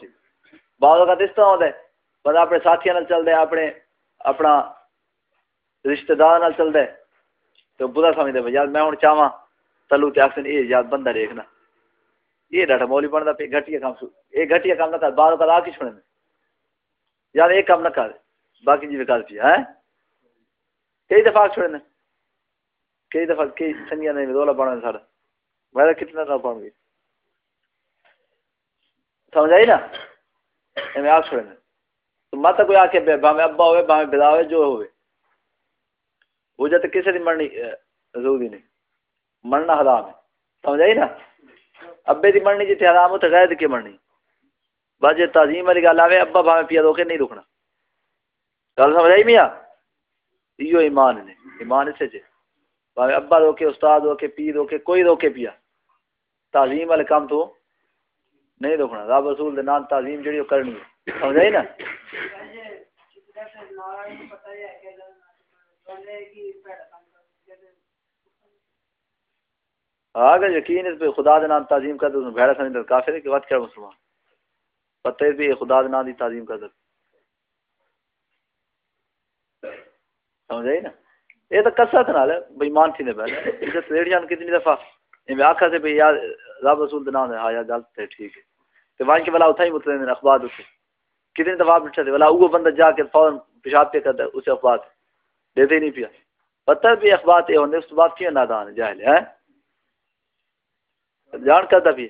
بعض اوقات اس طرح ہوتا ہے۔ بندہ اپنے ساتھیوں نال چلتا ہے اپنے اپنا رشتہ دار نال چلتا ہے تو برا سمجھتے بھائی، یار میں ہوں چاہواں۔ تلو تے آخر یہ یار بندہ دیکھنا۔ یہ ڈاٹا مولی بنتا پہ گھٹیا کام یہ گھٹیا کام نہ کر، بعض اوقات آ کے چھوڑنے یار یہ کام نہ کر، باقی جی کر پیا ہے کئی دفعہ چھوڑنے کئی دفعہ، کئی سنگیا نے رولا بنا سارا میں کتنا نہ پڑھ گئی سمجھ آئی نا؟ میں آگ چھوڑے تو مت کوئی آ کے باوے ابا ہوئے باوے بدا ہوئے، جو ہوئے۔ وہ جب کسی دی مرنی ضروری نہیں۔ مرنا حرام ہے۔ سمجھ آئی نا؟ ابے دی مرنی جتنے حرام ہو تو غیر کی مرنی۔ بس جی تعظیم والی گل آئے ابا باوے پیا دو کے نہیں رکنا گل سمجھ آئی میاں؟ ایو ایمان نے۔ ایمان اسے جے۔ باوے ابا دو کے استاد ہو کے پی دو کوئی دو کے پیا۔ تعظیم والے کام تو نہیں روکنا رب رسول دے نام تعظیم جڑی کرنی ہے۔ سمجھ نا؟ اگر یقین اس پہ خدا دے نام تعظیم کر دے بھڑا سمجھ کافر ہے کہ وقت کیا مسلمان؟ پتہ ہے بھی خدا دے نام دی تعظیم کر دے۔ سمجھ آئی نا؟ یہ تو کسرت نال ہے، بے ایمان تھی نے پہلے۔ عزت ریڑ جان کتنی دفعہ؟ یعنی میں آکھا سے بھئی یار رب رسول دے نام ہے ہاں یار گل تے ٹھیک ہے۔ تے وان کے بلا اتھا ہی مطلب نے اخبار اتھے کتنے دفعہ بٹھا دے بلا وہ بندہ جا کے فورن پیشاب پہ کرتا اسے اخبار دے۔ دے نہیں پیا۔ پتہ بھی اخبار تے ہوندے اس بات کیوں نادان جاہل ہے ہاں؟ جان کرتا بھی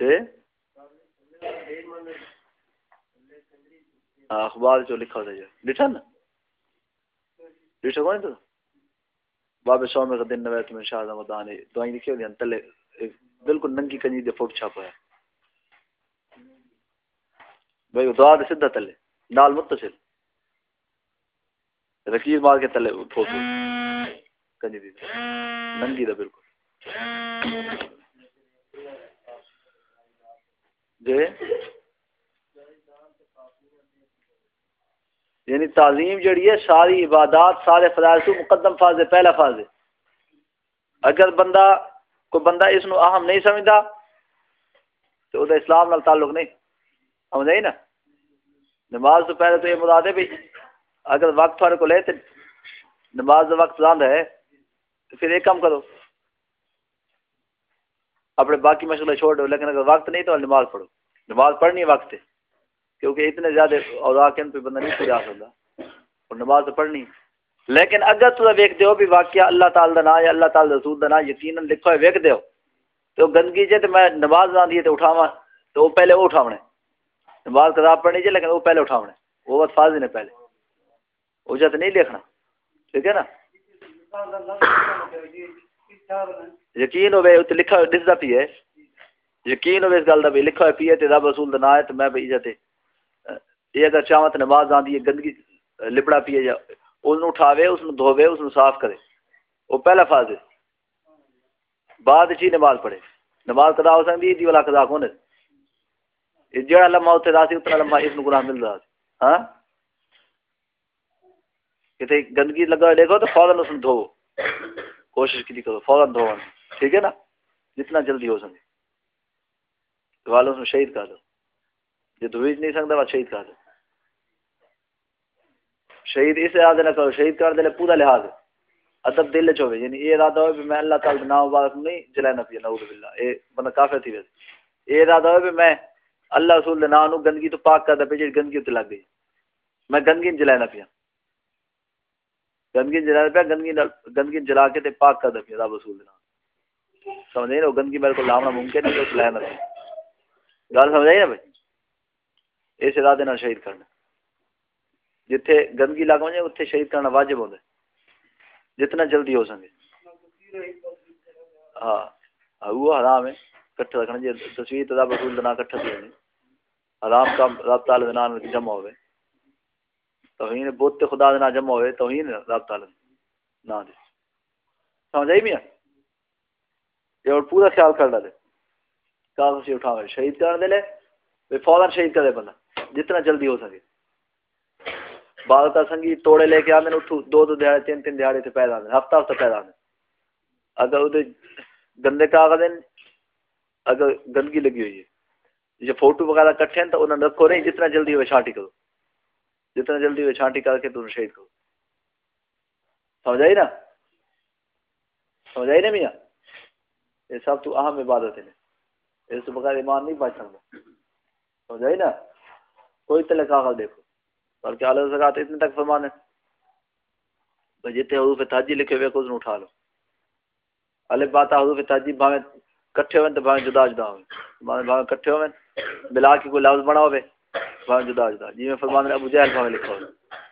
تے؟ ہاں، اخبار جو لکھا ہوتا ہے لکھا نا لکھا کون تو؟ باب سو میں دن نوے تمہیں شاہ رمضان. دعائیں لکھی ہوئی ہیں یعنی تلے، بالکل ننگی کنجی دے فوٹ چھاپا ہے۔ بھائی، دعا دے سدھا تلے، نال متصل۔ رکیر مار کے تلے فوٹ۔ کنجی دی ننگی دا بالکل۔ جی یعنی تعظیم جڑی ہے، ساری عبادات، سارے فضائل تو مقدم فاز ہے پہلا فاز ہے اگر بندہ، کوئی بندہ اس نو اہم نہیں سمجھتا، تو وہ اسلام نال تعلق نہیں۔ سمجھ نا؟ نماز تو پہلے تو یہ مراد ہے بھی، اگر وقت تھوڑے کو لے تو نماز کا وقت زیادہ ہے، تو پھر ایک کام کرو۔ اپنے باقی مشغلے چھوڑ دو، لیکن اگر وقت نہیں تو نماز پڑھو۔ نماز پڑھنی ہے وقت ہے کیونکہ اتنے زیادہ اوزا کے پہ بندہ نہیں پجا سکتا۔ اور نماز تو پڑھنی۔ لیکن اگر تو ویک دیو بھی واقعہ اللہ تعالی نا یا اللہ تعالی رسول دا نا یقیناً لکھو ہے ویک دیو تو گندگی جے تو میں نماز آدھی ہے تو اٹھاوا تو وہ پہلے وہ اٹھاونے نماز کتاب پڑھنی چاہیے لیکن وہ پہلے اٹھاونے وہ بات فاضی نے پہلے۔ وہ جت نہیں لکھنا۔ ٹھیک ہے نا؟ یقین ہوئے اتنے لکھا ہوئے دستا پی ہے۔ یقین ہوئے اس گل کا بھی لکھا پی ہے رب رسول کا نا ہے تو میں بھائی جاتے یہ اگر چاہوں تو نماز آدھی ہے، گندگی لپڑا پیے جا اس اٹھاوے اس دھوے اس صاف کرے۔ وہ پہلا فاز ہے۔ بعد چی نماز پڑھے۔ نماز قضا ہو سکتی ہے والا قضا کون ہے؟ جڑا لمحہ اتنے رہا سی، اتنا لمحہ اس گناہ مل رہا ہاں؟ کتنے گندگی لگا ہوئے دیکھو تو فوراً اس دھو کوشش کی کرو، فوراً دھو ٹھیک ہے نا؟ جتنا جلدی ہو سکے۔ والوں اس شہید کر دو۔ جو دھوئی نہیں سکتا وہ شہید کر دو۔ شہید اس لحاظ نہ کرو، شہید کر دے پورا لحاظ۔ ادب دل چ یعنی ہوئے یعنی یہ ارادہ ہو میں اللہ تعالی نام مبارک نہیں جلانا پیا، نعوذ باللہ۔ اے بندہ کافر تھی ویسے۔ یہ ارادہ ہو میں اللہ رسول دے نام گندگی تو پاک کر دے پہ گندگی تے لگ گئی۔ میں گندگی جلانا پیا۔ گندگی جلانا پیا، گندگی گندگی جلا کے تے پاک کر پیا رب رسول دے نام۔ سمجھ نہیں، گندگی میرے کو لاونا ممکن نہیں تو لینا گل سمجھ آئی نا بھائی؟ اس ارادے نال شہید کرنا جتھے گندگی لگ وجے اتنے شہید کرنا واجب ہوتا ہے۔ جتنا جلدی ہو سکے۔ ہاں, ہاں، وہ حرام ہے۔ کٹھا رکھنا جی تصویر تو رب نہ کٹھا دیا حرام کا رب تعالی نام جمع ہوئے۔ توہین بت خدا دے جمع ہوئے، توہین رب تعالی نہ دے سمجھ آئی میاں؟ یہ اور پورا خیال کر لے کاغذ اٹھا شہید کر دے لے فوراً شہید کر دے بندہ۔ جتنا جلدی ہو سکے۔ بعض کا سنگی توڑے لے کے آدھے اٹھو دو دو دیہڑے تین تین دیہڑے سے پیدا آدھے ہفتہ ہفتہ پیدا آدھے اگر وہ گندے کاغذ ہیں اگر گندگی لگی ہوئی ہے جو فوٹو وغیرہ کٹھے ہیں تو انہوں نے رکھو نہیں جتنا جلدی ہوئے چھانٹی کرو جتنا جلدی ہوئے چھانٹی کر کے تو شہید کرو سمجھائی نا سمجھائی نا میاں یہ سب تو اہم عبادت ہے اس بغیر ایمان نہیں بچ سکتا سمجھائی نا کوئی تلے کاغذ دیکھو بلکہ اعلیٰ زکات اتنے تک فرمانے جتنے حروف تاجی لکھے ہوئے اس اٹھا لو۔ الف بات حروف تاجی بھاویں کٹھے ہوئے تو بھاویں جدا جدا ہوئے بھاویں کٹھے ہوئے بلا کے کوئی لفظ بنا ہوئے، بھاویں جدا جدا۔ جی میں فرمانے ابو جہل بھاویں لکھا ہوئے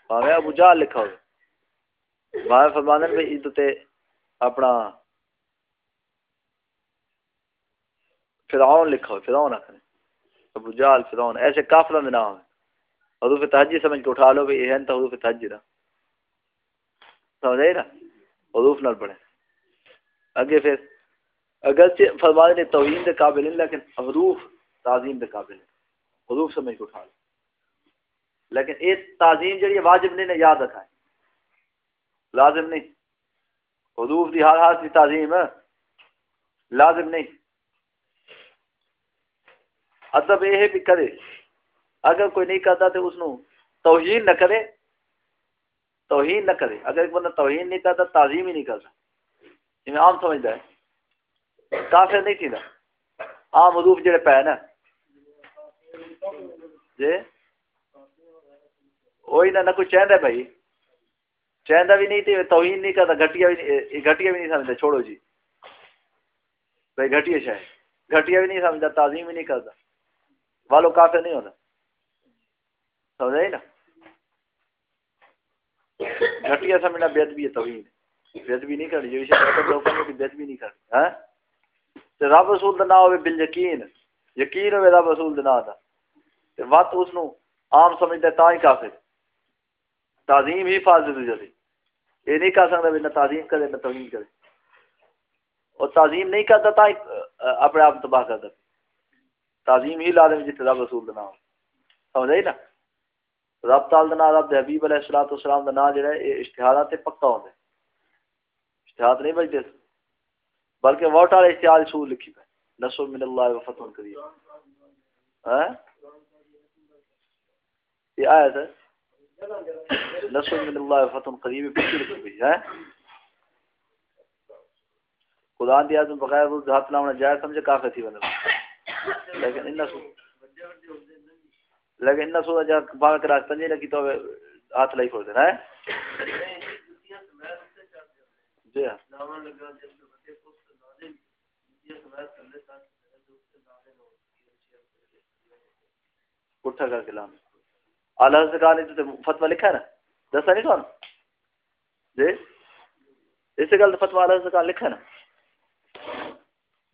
بھاویں ابو جہل لکھا ہوئے بھاویں فرمانے بھائی عزت اپنا فرعون لکھا ہوئے، فرعون آخر ابو جہل، فرعون، ایسے کافروں میں نام ہے حروف تحجی سمجھ کے اٹھا لو یہ ہے تو حروف تحجی نا سمجھ آئی نا؟ حروف نہ پڑھے اگے پھر، اگرچہ فرمانے نے توہین کے قابل ہیں، لیکن حروف تعظیم کے قابل ہیں۔ حروف سمجھ کے اٹھا لو۔ لیکن یہ تعظیم جڑی واجب نہیں نے یاد رکھا ہے لازم نہیں۔ حروف دی ہر ہر کی تعظیم ہے لازم نہیں۔ ادب یہ بھی کرے۔ اگر کوئی نہیں کرتا تو اس توہین نہ کرے، توہین نہ کرے۔ اگر ایک بندہ توہین نہیں کرتا، تعظیم ہی نہیں کرتا۔ جی عام سمجھتا ہے۔ کافر نہیں تھی عام حروف جڑے پے نا۔ جی؟ وہی نہ کوئی چاہتا بھائی۔ چاہتا بھی نہیں تھی، توہین نہیں کرتا۔ گھٹیا بھی نہیں گھٹیا بھی نہیں سمجھتا۔ چھوڑو جی۔ بھائی گھٹیا شاید۔ گھٹیا بھی نہیں سمجھتا، تعظیم بھی نہیں کرتا۔ والو کافر نہیں ہوتا سمجھائی نا؟ گھٹیا سمجھنا بید بھی ہے توہین بید بھی نہیں کرنی، جو اسے لوگوں نے بید بھی نہیں کرنی ہاں؟ تے رب رسول دا نہ ہوے بال یقین۔ یقین ہوے رب رسول دا نہ دا۔ تے وقت اس نو عام سمجھدا تا ہی کافر تعظیم ہی فاضل ہو جاتی یہ نہیں کہہ سکتا نہ تعظیم کرے، نہ توہین کرے۔ اور تعظیم نہیں کرتا تا ہی اپنے آپ تباہ کرتا تعظیم ہی لازم جتنے رب رسول کا نام۔ سمجھ آئی نا؟ رب تال کا نام رب حبیب علیہ السلام والسلام کا نام جڑا ہے یہ اشتہارات تے پکا ہوتا ہے اشتہارات نہیں بجتے بلکہ ووٹ والے اشتہار سور لکھی پہ نسو من اللہ و فتح کریے ہاں؟ یہ آیا تھا نسو من اللہ و فتح قریب پیچھے لکھی پہ ہے۔ ہاں؟ قرآن دیا تم بغیر وہ ہاتھ لاؤنا جائے سمجھے کافی تھی بنے لیکن ان لیکن ان سو جا باغ کے راستہ نہیں لگی تو ہاتھ لائی کھول دینا ہے۔ جی ہاں۔ اٹھا کر کے لانا اعلیٰ سے کہا نہیں تو فتوا لکھا ہے نا؟ دسا نہیں تو جی۔ اسی گل فتوا اعلیٰ سے کہا لکھا ہے نا؟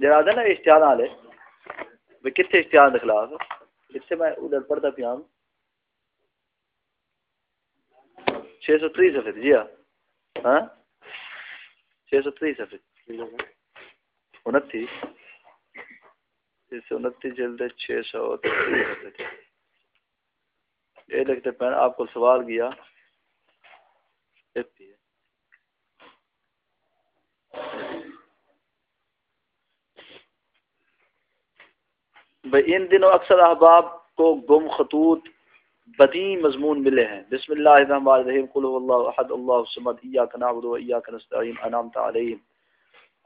جی، جڑا نا، اشتہار والے بھی کتنے اشتہار کے خلاف؟ اتنے میں ادھر پڑھتا پیا ہوں۔ چھ سو تری سفید جی ہاں۔ ہاں؟ چھ سو تری سفید انتی چھ سو انتی جلد چھ سو تری سفید یہ لکھتے پہنے آپ کو سوال کیا۔ ان دنوں اکثر احباب کو گم خطوط بدی مضمون ملے ہیں۔ بسم اللہ الرحمن الرحیم، قل اللہ احد، اللہ الصمد، ایاک نعبد و ایاک نستعین، انعمت علیہم۔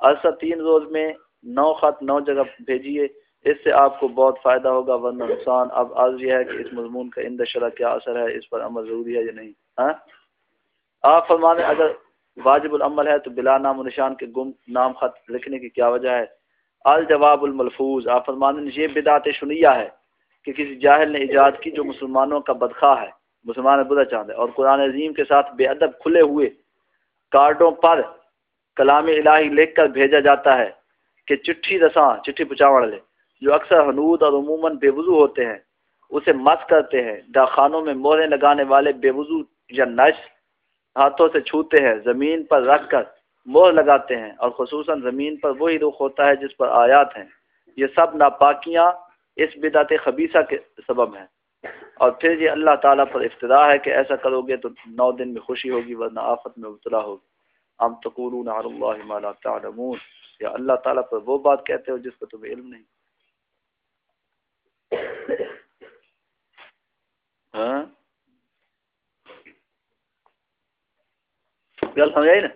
ایسا تین روز میں نو خط، نو جگہ بھیجیے، اس سے آپ کو بہت فائدہ ہوگا، ورنہ نقصان اب عرض یہ ہے کہ اس مضمون کا اند شرح کیا اثر ہے، اس پر عمل ضروری ہے یا نہیں؟ ہاں؟ آپ فرمانے اگر واجب العمل ہے تو بلا نام و نشان کے گم، نام خط لکھنے کی کیا وجہ ہے؟ الجواب الملفوظ۔ آپ فرمان یہ بدعت شنیہ ہے کہ کسی جاہل نے ایجاد کی جو مسلمانوں کا بدخواہ ہے۔ مسلمان برا چاند ہے اور قرآن عظیم کے ساتھ بے ادب کھلے ہوئے کارڈوں پر کلام الہی لکھ کر بھیجا جاتا ہے کہ چٹھی رساں، چٹھی پچاوڑ والے جو اکثر حنود اور عموماً بے وضو ہوتے ہیں، اسے مت کرتے ہیں۔ داخانوں میں موریں لگانے والے بے وضو یا نش ہاتھوں سے چھوتے ہیں، زمین پر رکھ کر مور لگاتے ہیں اور خصوصاً زمین پر وہی رخ ہوتا ہے جس پر آیات ہیں۔ یہ سب ناپاکیاں اس بدعت خبیصہ کے سبب ہیں۔ اور پھر یہ اللہ تعالیٰ پر افتدا ہے کہ ایسا کرو گے تو نو دن میں خوشی ہوگی ورنہ آفت میں مبتلا ہوگی۔ ہم تقولون علی اللہ ما لا تعلمون۔ یا اللہ تعالیٰ پر وہ بات کہتے ہو جس پر تمہیں علم نہیں۔ ہاں؟ گل سمجھائی نا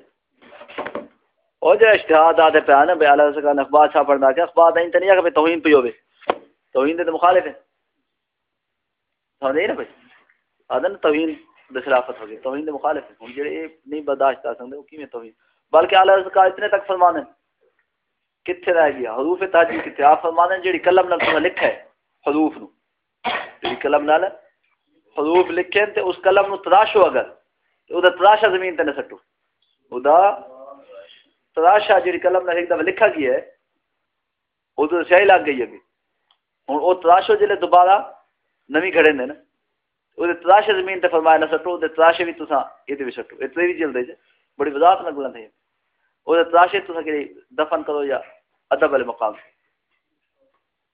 اور جو اشتہاد آتے پہ آنا بھائی اللہ سے اخبار چھا پڑھنا کہ اخبار نہیں تو نہیں ہے کہ توہین پہ ہوئے توہین دے تو مخالف ہے سمجھ نا بھائی آدھا نا توہین دخلافت ہوگی توہین دے مخالف ہے ہم جڑے نہیں برداشت آ سکتے وہ کی توہین؟ بلکہ اللہ سے اتنے تک فرمانے کتنے رہ گیا؟ حروف تاجی کتنے آپ فرمانے جڑی قلم نال تمہیں لکھا ہے، حروف نو۔ جڑی قلم نال حروف لکھے تے اس قلم نو تراشو اگر تو ادھر تراشا زمین تے نہ سٹو۔ او دا ادا تراشا جی قلم نے ایک دفعہ لکھا گیا ہے، وہ تو سیاہی لگ گئی ابھی۔ ہوں وہ تراشو جلے دوبارہ نوی کھڑے نے نا۔ وہ تراشے زمین تے فرمایا نہ سٹو، تے تراشے بھی تساں یہ بھی سٹو۔ یہ تیری جلدے جے۔ بڑی وضاحت نہ گلاں تھے وہ تراشے تساں کہ دفن کرو یا ادب والے مقام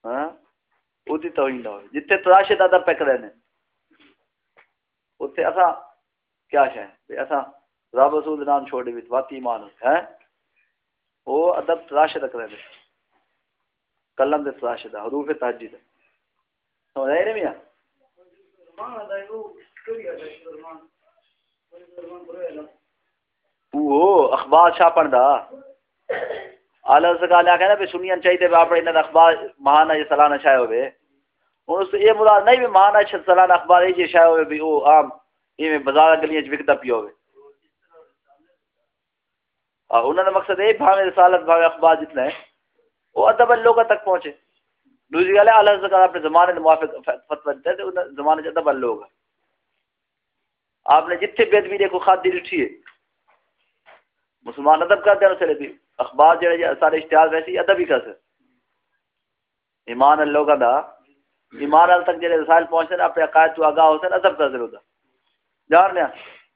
ہاں؟ وہ دی توہین نہ ہو جتھے تراشے دا ادب پک رہے نے۔ اوتھے اساں کیا شے اساں رب رسول نام چھوڑ دی واتی ایمان ہے وہ ادب تراش رکھ رہے کلم دے تراش دا حروف تاجی دا سمجھ آئی نہیں میاں وہ اخبار چھاپن دا آلہ سکال آکھا نا بھی سنین چاہیے بھی اپنے انہیں اخبار مہانا یا سلانہ شائع ہوئے ان سے یہ مراد نہیں بھی مہانا سلانہ اخبار، یہ شائع ہوئے بھی وہ عام یہ بازار گلیاں وچ وکدا وکتا پی ہوئے انہوں نے مقصد یہ بھاوے رسالت بھاوے اخبار جتنے ہیں، وہ ادب لوگوں تک پہنچے۔ دوسری گل ہے، اللہ سکار اپنے زمانے موافق فتوا دیتے ہیں، تو زمانے ادب لوگ آپ نے جتنے بید بھی دیکھو خاطی لٹھی ہے مسلمان ادب کرتے ہیں چلے بھی اخبار جڑے سارے اشتہار ویسے ادب ہی کرتے ایمان لوگوں کا ایمان تک جڑے رسائل پہنچتے ہیں، اپنے عقائد تو آگاہ ہوتے ہیں، ادب کرتے ہوتا جان لیا؟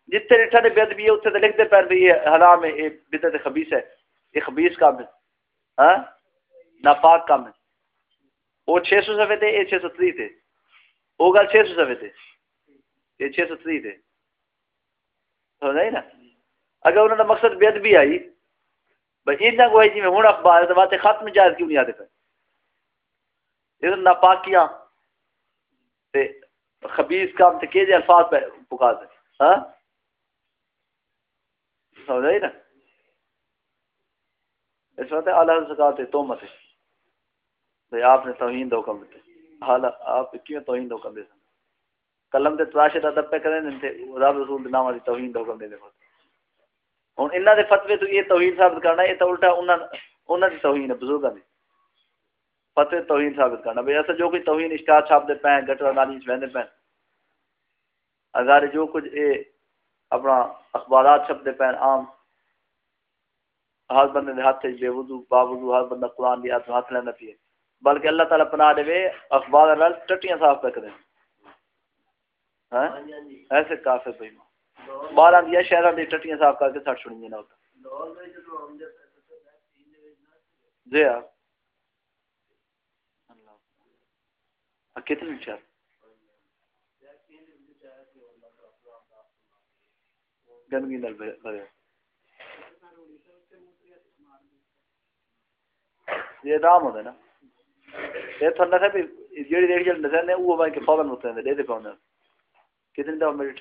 جتنے رٹھا نے بید بھی ہے اتنے تو لکھتے پیر بھی یہ حرام ہے یہ بدت خبیص ہے۔ یہ خبیص کام ہے۔ ہاں؟ ناپاک کام ہے۔ وہ چھ سو سفے تھے یہ چھ سو تری تھے وہ گل چھ سو سفے تھے یہ چھ سو تری تھے سمجھ نا؟ اگر انہوں نے مقصد بید بھی آئی بھائی اتنا کوئی جی میں ہوں اخبار ہے، تو بات ختم جائز کیوں نہیں آتے پہ یہ تو ناپاکیاں۔ تے کام تے کہ الفاظ پہ پکار دے؟ ہاں؟ سمجھ نا؟ اس وقت اعلیٰ زکات تومت ہے۔ بھائی، آپ نے توہین دو کم دیتے حال آپ کیوں توہین دو کم دے؟ سکتے کلم تے تراشے دا دبے کریں دن تے رب رسول دے نام دی توہین دو کم دے دے۔ ہن انہاں دے فتوی تو یہ توہین ثابت کرنا ہے تو الٹا انہاں انہاں دی توہین ہے، بزرگاں دی۔ فتوی توہین ثابت کرنا۔ بھئی ایسا جو کوئی توہین اشتہار چھاپ دے پیں گٹر نالی وچ ویندے پیں اگر جو کچھ اے اپنا اخبارات چھپ دے عام۔ ہر بندے دے ہاتھ بے وضو با وضو ہر بندہ قرآن دی ہاتھ ہاتھ لینا پیے بلکہ اللہ تعالیٰ پناہ دے اخبار نال ٹٹیاں صاف کر دیں ہاں؟ ایسے کافر بھائی۔ بارہ دیا شہر دی ٹٹیاں صاف کر کے سٹ چھڑیں نہ ہوتا۔ جی ہاں۔ کتنی چار گندگی نال بھرے یہ رام ہوتا ہے نا۔ یہ تو نہ بھی جیڑی ریڑی جل نسل نے وہ بھائی کے فورن ہوتے ہیں دے دے پاؤں کتنے دفعہ میرٹ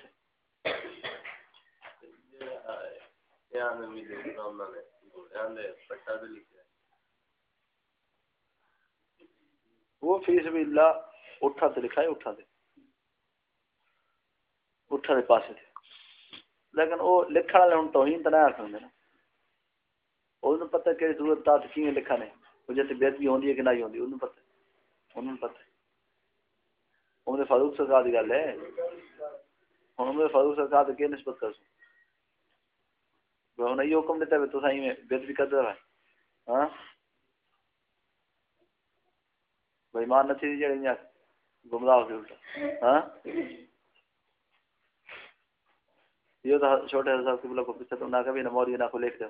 وہ فیس بھی اللہ اٹھا تے لکھا ہے، اٹھا دے اٹھا دے پاسے تھے لیکن وہ لکھن والے ہوں توہین تو نہ آ سکتے نا وہ پتہ کہ ضرورت تھا تو کیوں لکھا نہیں وہ جیسے بےدبی ہوندی ہے کہ نہیں ہوندی انہوں پتہ۔ انہوں پتہ۔ عمر فاروق سرکار کی گل ہے۔ ہوں عمر فاروق سرکار کی نسبت کر سو ہوں یہ حکم دیتا ہے تو سائیں میں بےدبی کر دے ہے ہاں؟ بھائی مان نہ تھی جڑی گمراہ ہو کے ہاں؟ یہ تو چھوٹے صاحب کی بلا کو پیچھے تو نہ کبھی نہ موری نہ کو لکھ دو۔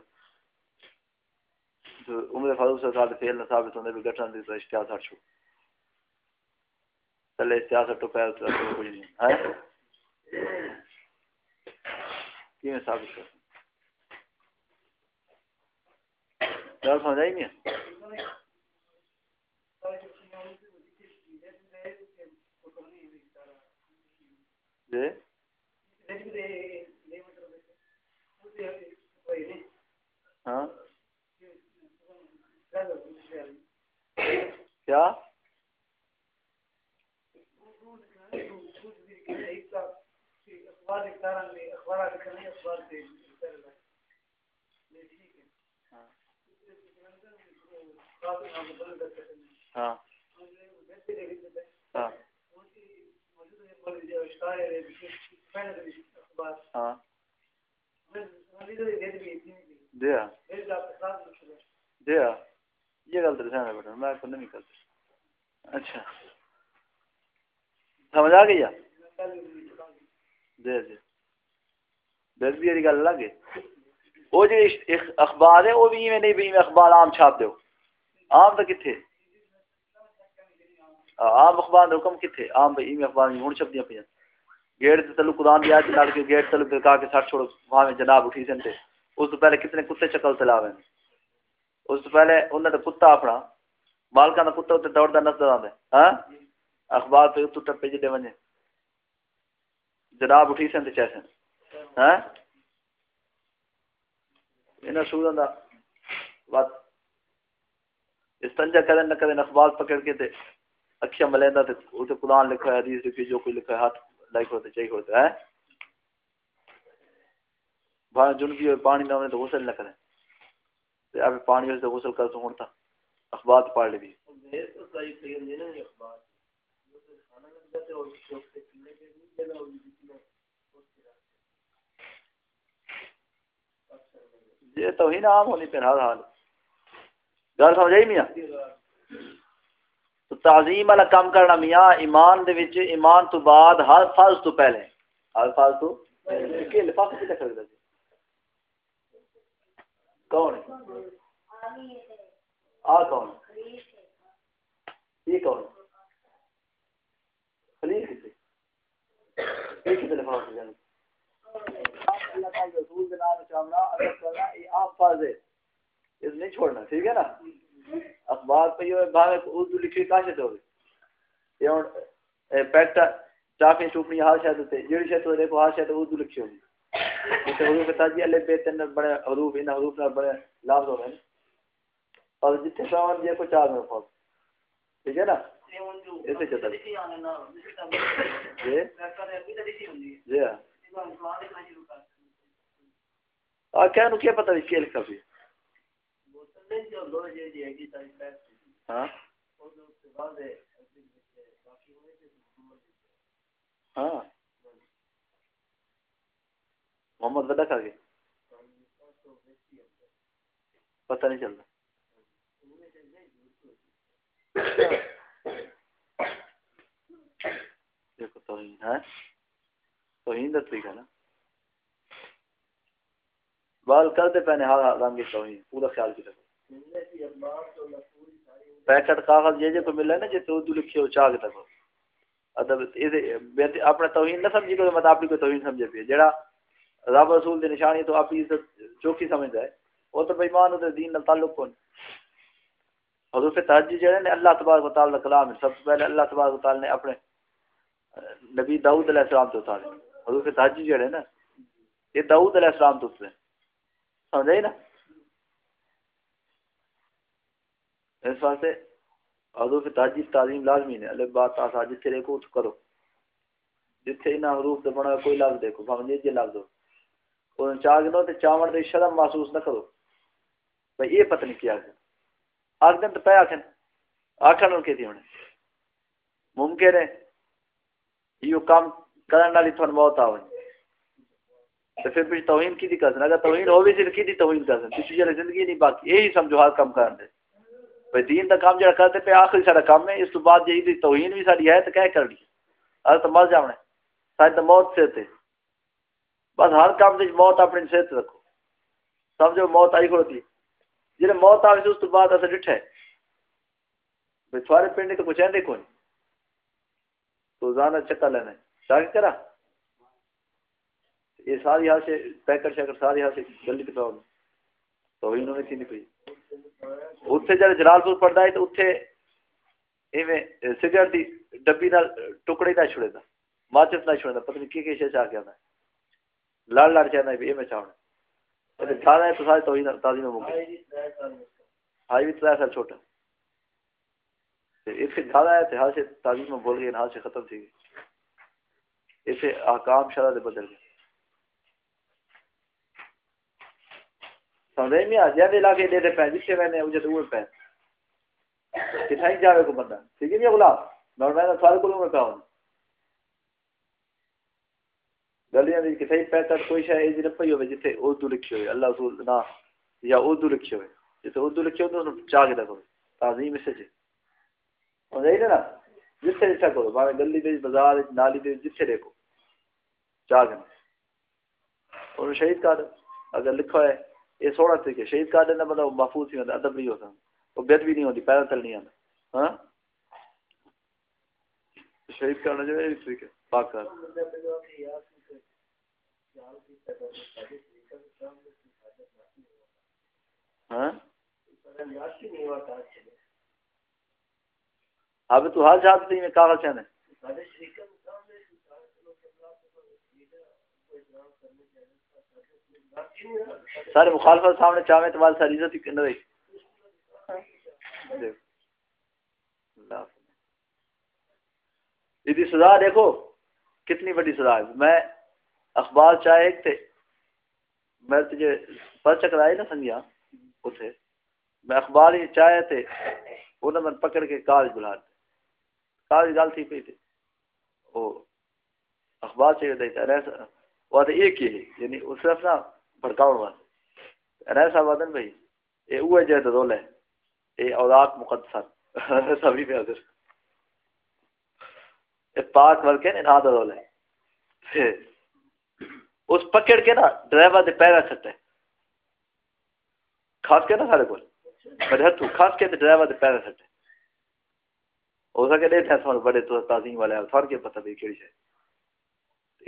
عمر فاروق سے ساتھ فیل نہ ثابت ہونے بھی گٹھن دی تو اشتہار ہٹ چھو چلے اشتہار تو پیر تو کچھ نہیں۔ ہے کیوں ثابت کر گل سمجھ آئی نہیں جی؟ ہاں کیا ہاں ہاں ہاں جی ہاں جی ہاں یہ گل تو سہنا بیٹا میں کو نہیں کرتا اچھا سمجھ آ گئی جی جی دس بھی گل الگ ہے وہ جی اخبار ہے وہ بھی میں نہیں بھی اخبار عام چھاپ دو عام تو کتنے عام اخبار حکم کتنے عام بھائی اخبار ہوں چھپدیاں پہ گیٹ سے تلو قرآن دی آیت کے گیٹ تلو پھر کہا کہ سٹ چھوڑو وہاں میں جناب اٹھی سنتے اس تو پہلے کتنے کتے چکل چلا ہوئے اس تو پہلے انہوں نے کتا اپنا مالکا کا کتا اتنے دوڑتا نسل آتا ہاں؟ اخبار پہ اتو ٹپے جدے وجے جناب اٹھی سن چاہ سن۔ ہاں؟ انہاں سورا دا بات استنجا کرن نہ کرن اخبار پکڑ کے تے اکھیاں ملیندا تے اوتے قرآن لکھا ہے، حدیث لکھی جو کوئی لکھا ہے، ہاتھ لائک ہوتے چاہیے ہوتا ہے بھائی جنبی ہوئے پانی نہ ہونے تو غسل نہ کریں۔ تے آپ پانی ہوئے تو غسل کر تو ہوتا اخبار پڑھ لی یہ تو ہی نا۔ عام ہونی پھر ہر حال۔ گل سمجھ آئی میاں تو تعظیم والا کام کرنا میاں، ایمان دے وچ، ایمان تو بعد، ہر فرض تو پہلے۔ ہر فرض تو کہ لفافہ کتے خریدا جی کون؟ آ کون؟ یہ کون؟ خلیل کسی یہ کسی لفاظ سے جانے اللہ تعالیٰ رسول کے نام چاہنا ادب کرنا یہ عام فرض ہے۔ اس نہیں چھوڑنا، ٹھیک ہے نا؟ اخبار پہ یہ بھاوے اردو لکھی سے دو یہ ہوں پیکٹا چاپیں چوپنی ہر شاید تے جڑی شاید تو دیکھو ہر شاید اردو لکھی ہوگی۔ جیسے حروف تاجی بے تین بڑے حروف ان حروف نال بڑے لفظ ہو گئے اور جتنے سوال یہ کو چار میں فرض ٹھیک ہے نا؟ ایسے چلتا جی جی ہاں۔ کیا نو کیا پتہ کیا لکھا بھی ہاں ہاں محمد وڈا کھا گئے پتہ نہیں چلتا دیکھو توہین ہے توہین کا طریقہ نا بال کرتے پہنے ہر رنگ توہین پورا خیال کی رکھو پیکٹ کاغذ یہ جو کو ملا ہے نا جیسے اردو لکھی ہو چاہ تک۔ ادب اپنا توہین نہ سمجھی کوئی مطلب اپنی کوئی توہین سمجھے پی جڑا رب رسول دی نشانی تو آپ چوکی سمجھتا ہے۔ وہ تو بےمان ہوتے دین نال تعلق کون؟ حضور تحجی جو ہے نا اللہ تبارک و تعالی کلام ہے۔ سب سے پہلے اللہ تبارک و تعالی نے اپنے نبی داؤد علیہ السلام تو اتارے۔ حضور تحجی جو ہے نا، یہ داؤد علیہ السلام تو اترے۔ سمجھے نا؟ اس واسطے حضور تحجی تعلیم لازمی ہے۔ الگ بات آسا جتھے دیکھو تو کرو۔ جتھے انہاں حروف دے بنا کوئی لفظ دیکھو بھاوے جے لفظ ہو۔ اور چاہ گنو تے چاون دے شرم محسوس نہ کرو۔ بھئی یہ پتہ نہیں کیا ہے آج دن تو پہ آکھن۔ آکھن ان کے تھی انہیں ممکن ہے یہ کام کرن والی تھن موت آون تو پھر بھی توہین کی دی کرسن اگر توہین ہوے سی جی کی دی توہین کرسن کسی جڑے زندگی نہیں باقی یہی سمجھو ہر کام کرن دے۔ بھئی دین دا کام جڑا کرتے پہ آخری سارا کام ہے، اس تو بعد یہی دی توہین بھی ساری ہے تو کیا کر لی اگر تو مر جاونا ساری تو موت سے تھے بس ہر کام سے موت اپنی صحت رکھو۔ سمجھو، موت آئی کھڑتی جی موت آئی اس تو بعد اصل ڈٹھا ہے بھائی تھوڑے پنڈ تو کچھ ہے دیکھو تو زانا چکا لینا ہے۔ شاک کرا۔ یہ ساری ہاتھ سے پیکٹ شیکٹ ساری ہاتھ سے گلی کتاب تو انہوں نے تھی نہیں پی اتنے جب جلال پور پڑھتا ہے تو اتنے ایویں سگریٹ کی ڈبی نال ٹکڑے نہ چھڑے دا ماچس نہ چھڑے دا پتہ نہیں کی کی شے چاہ کے آنا لڑ لڑ کے آنا ہے یہ میں چاہنا ہے کھانا ہے تو سارے توہین تعظیم ممکن ہائی بھی ترا سال چھوٹا اس سے ہے تو ہر سے تعظیم میں بول گئے ہر سے ختم تھی گئی اسے احکام شرع دے بدل گئے سمجھ نہیں آ جائے علاقے دے دے پہ جتنے میں نے مجھے تو وہ پہ کتھائی جاوے کو بندہ۔ ٹھیک ہے غلام؟ میں میں سارے کو میں پاؤں گلیاں دی کتھائی پیکٹ کوئی شے ایج نہ پئی ہوے جتھے اردو لکھی ہوئے، اللہ رسول نا یا اردو لکھی ہوئے۔ جتھے اردو لکھی ہوئے تو چاہ کے دیکھو تعظیم اس سے جی۔ اور نہیں نا جتھے جتھے کرو باوے گلی دے، بازار، نالی دے، جتھے دیکھو۔ چاہ کے۔ اور شہید کارڈ اگر لکھا ہے یہ سونا طریقے شہید کارڈ نہ بندہ محفوظ ہی ہوتا، ادب نہیں ہوتا۔ وہ بیت بھی نہیں ہوتی پیرا تل نہیں آتا۔ ہاں؟ شہید کرنا جو ہے ٹھیک ہے پاک کر۔ ہاں؟ اب تو ہر جات میں کاغذ چاہنے سارے مخالفت سامنے چاہے تو بعد ساری عزت ہی نہ رہی یہ سزا دیکھو، کتنی بڑی سزا ہے۔ میں اخبار چاہے تھے۔ میں تجھے پرچ کرائی نا سنگیا اتنے میں اخبار ہی چاہے تھے انہوں نے پکڑ کے کالج بلا کالج گل تھی پی تھی۔ وہ اخبار چاہیے تھے وہ تو ایک ہی یعنی اس صرف نا بھڑکاؤ واسطے۔ رہ صاحب آدن بھائی یہ وہ جہد رول ہے یہ اولاق مقدسات سبھی پہ حاضر۔ پاک ول کے نا رول ہے اس پکڑ کے نا ڈرائیور دے پیرا سٹے خاص کے نا سارے کو میرے ہاتھوں خاص کے تے ڈرائیور دے پیرا سٹے ہو سکے دے تھے بڑے تو تعظیم والے فرق کے پتہ بھی کیڑی ہے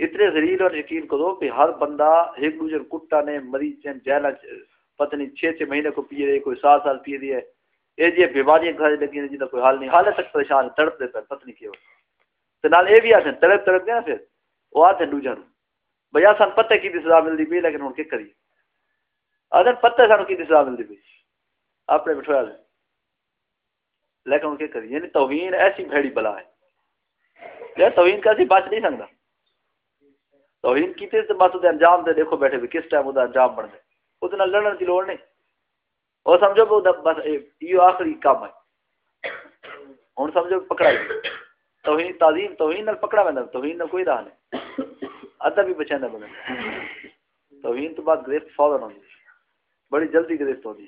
اتنے ذلیل اور یقین کرو کہ ہر بندہ ایک دوسرے کٹا نے مریض چین جیلا پتہ نہیں چھ چھ مہینے کو پیے کوئی سات سال پیے دیے جی، یہ جی بیماریاں گھر لگی ہیں جی جن کا کوئی حال نہیں۔ حالت تک پریشان تڑپ دے پہ پتہ نہیں کیا تو نال یہ بھی آتے ہیں تڑپ تڑپ گیا پھر، وہ آتے ہیں دوجہ رو بھیا سان پتہ کی دی سزا ملتی پی لیکن ہوں کیا کریے۔ آتے پتہ سانو کی دی سزا ملتی پی اپنے بٹھویا لیکن ہوں کیا کریے یعنی توہین ایسی بھیڑی بلا ہے۔ یا توہین کیسی بات نہیں سکتا توہین کیتے تو بات انجام دے دیکھو بیٹھے بھی کس ٹائم وہ انجام بن دے وہ لڑن کی لوڑ نہیں اور سمجھو کہ بس یہ آخری کام ہے ہوں سمجھو پکڑا توہین تعظیم توہین نال پکڑا وینا توہین نال کوئی راہ نہیں ادھا بھی بچا بندہ توہین تو بعد گرفت فوراً ہوتی بڑی جلدی گرفت ہوتی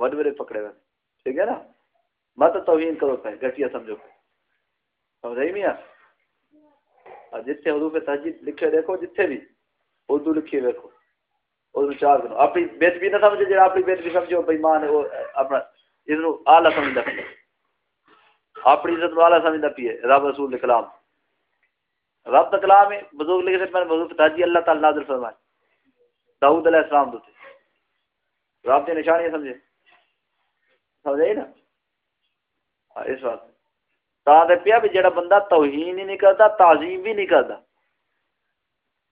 وڈ میرے پکڑے ہوئے ٹھیک ہے نا مت توہین کرو پہ گٹیا سمجھو پہ سمجھ رہی میاں جتنے حضور پہ تہجید لکھے دیکھو جتنے بھی اردو لکھے دیکھو اور چار کرو اپنی بیت بھی نہ سمجھے جڑا اپنی بیت بھی سمجھو بھائی مان وہ اپنا ادھر اعلی سمجھدا پیا اپنی عزت والا سمجھدا پیا رب رسول کلام رب دا کلام ہے بزرگ لکھے میں بزرگ فتاجی اللہ تعالی نازل فرمائے داؤد علیہ السلام دوتے رب دی نشانی سمجھے سمجھے نا اس واسطے تا دے پیا بھی جڑا بندہ توہین ہی نہیں کرتا تعظیم بھی نہیں کرتا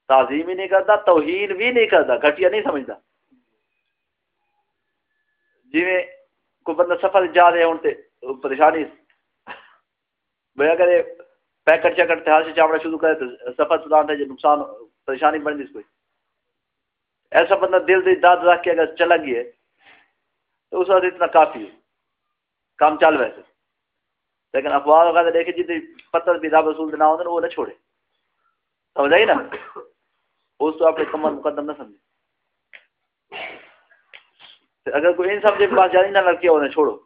تعظیم ہی نہیں کرتا توہین بھی نہیں کرتا گھٹیا نہیں سمجھتا جی کوئی بندہ سفر جا رہے ہوں پریشانی بھیا کرے پیکٹ چیکٹ تہار سے چاوڑا شروع کرے تو سفر چلان تھا نقصان پریشانی بن جس کوئی ایسا بندہ دل سے داد رکھ کے اگر چلا گیا تو اس وقت اتنا کافی ہے کام چل ویسے لیکن افواہ وغیرہ دیکھے جی جتنی پتر بھی رب رسول نہ ہوتے وہ نہ چھوڑے۔ سمجھ آئی نا؟ اس تو اپنے کمر مقدم نہ سمجھے۔ اگر کوئی ان سمجھے جی پاس جانی نہ لڑکی انہیں چھوڑو۔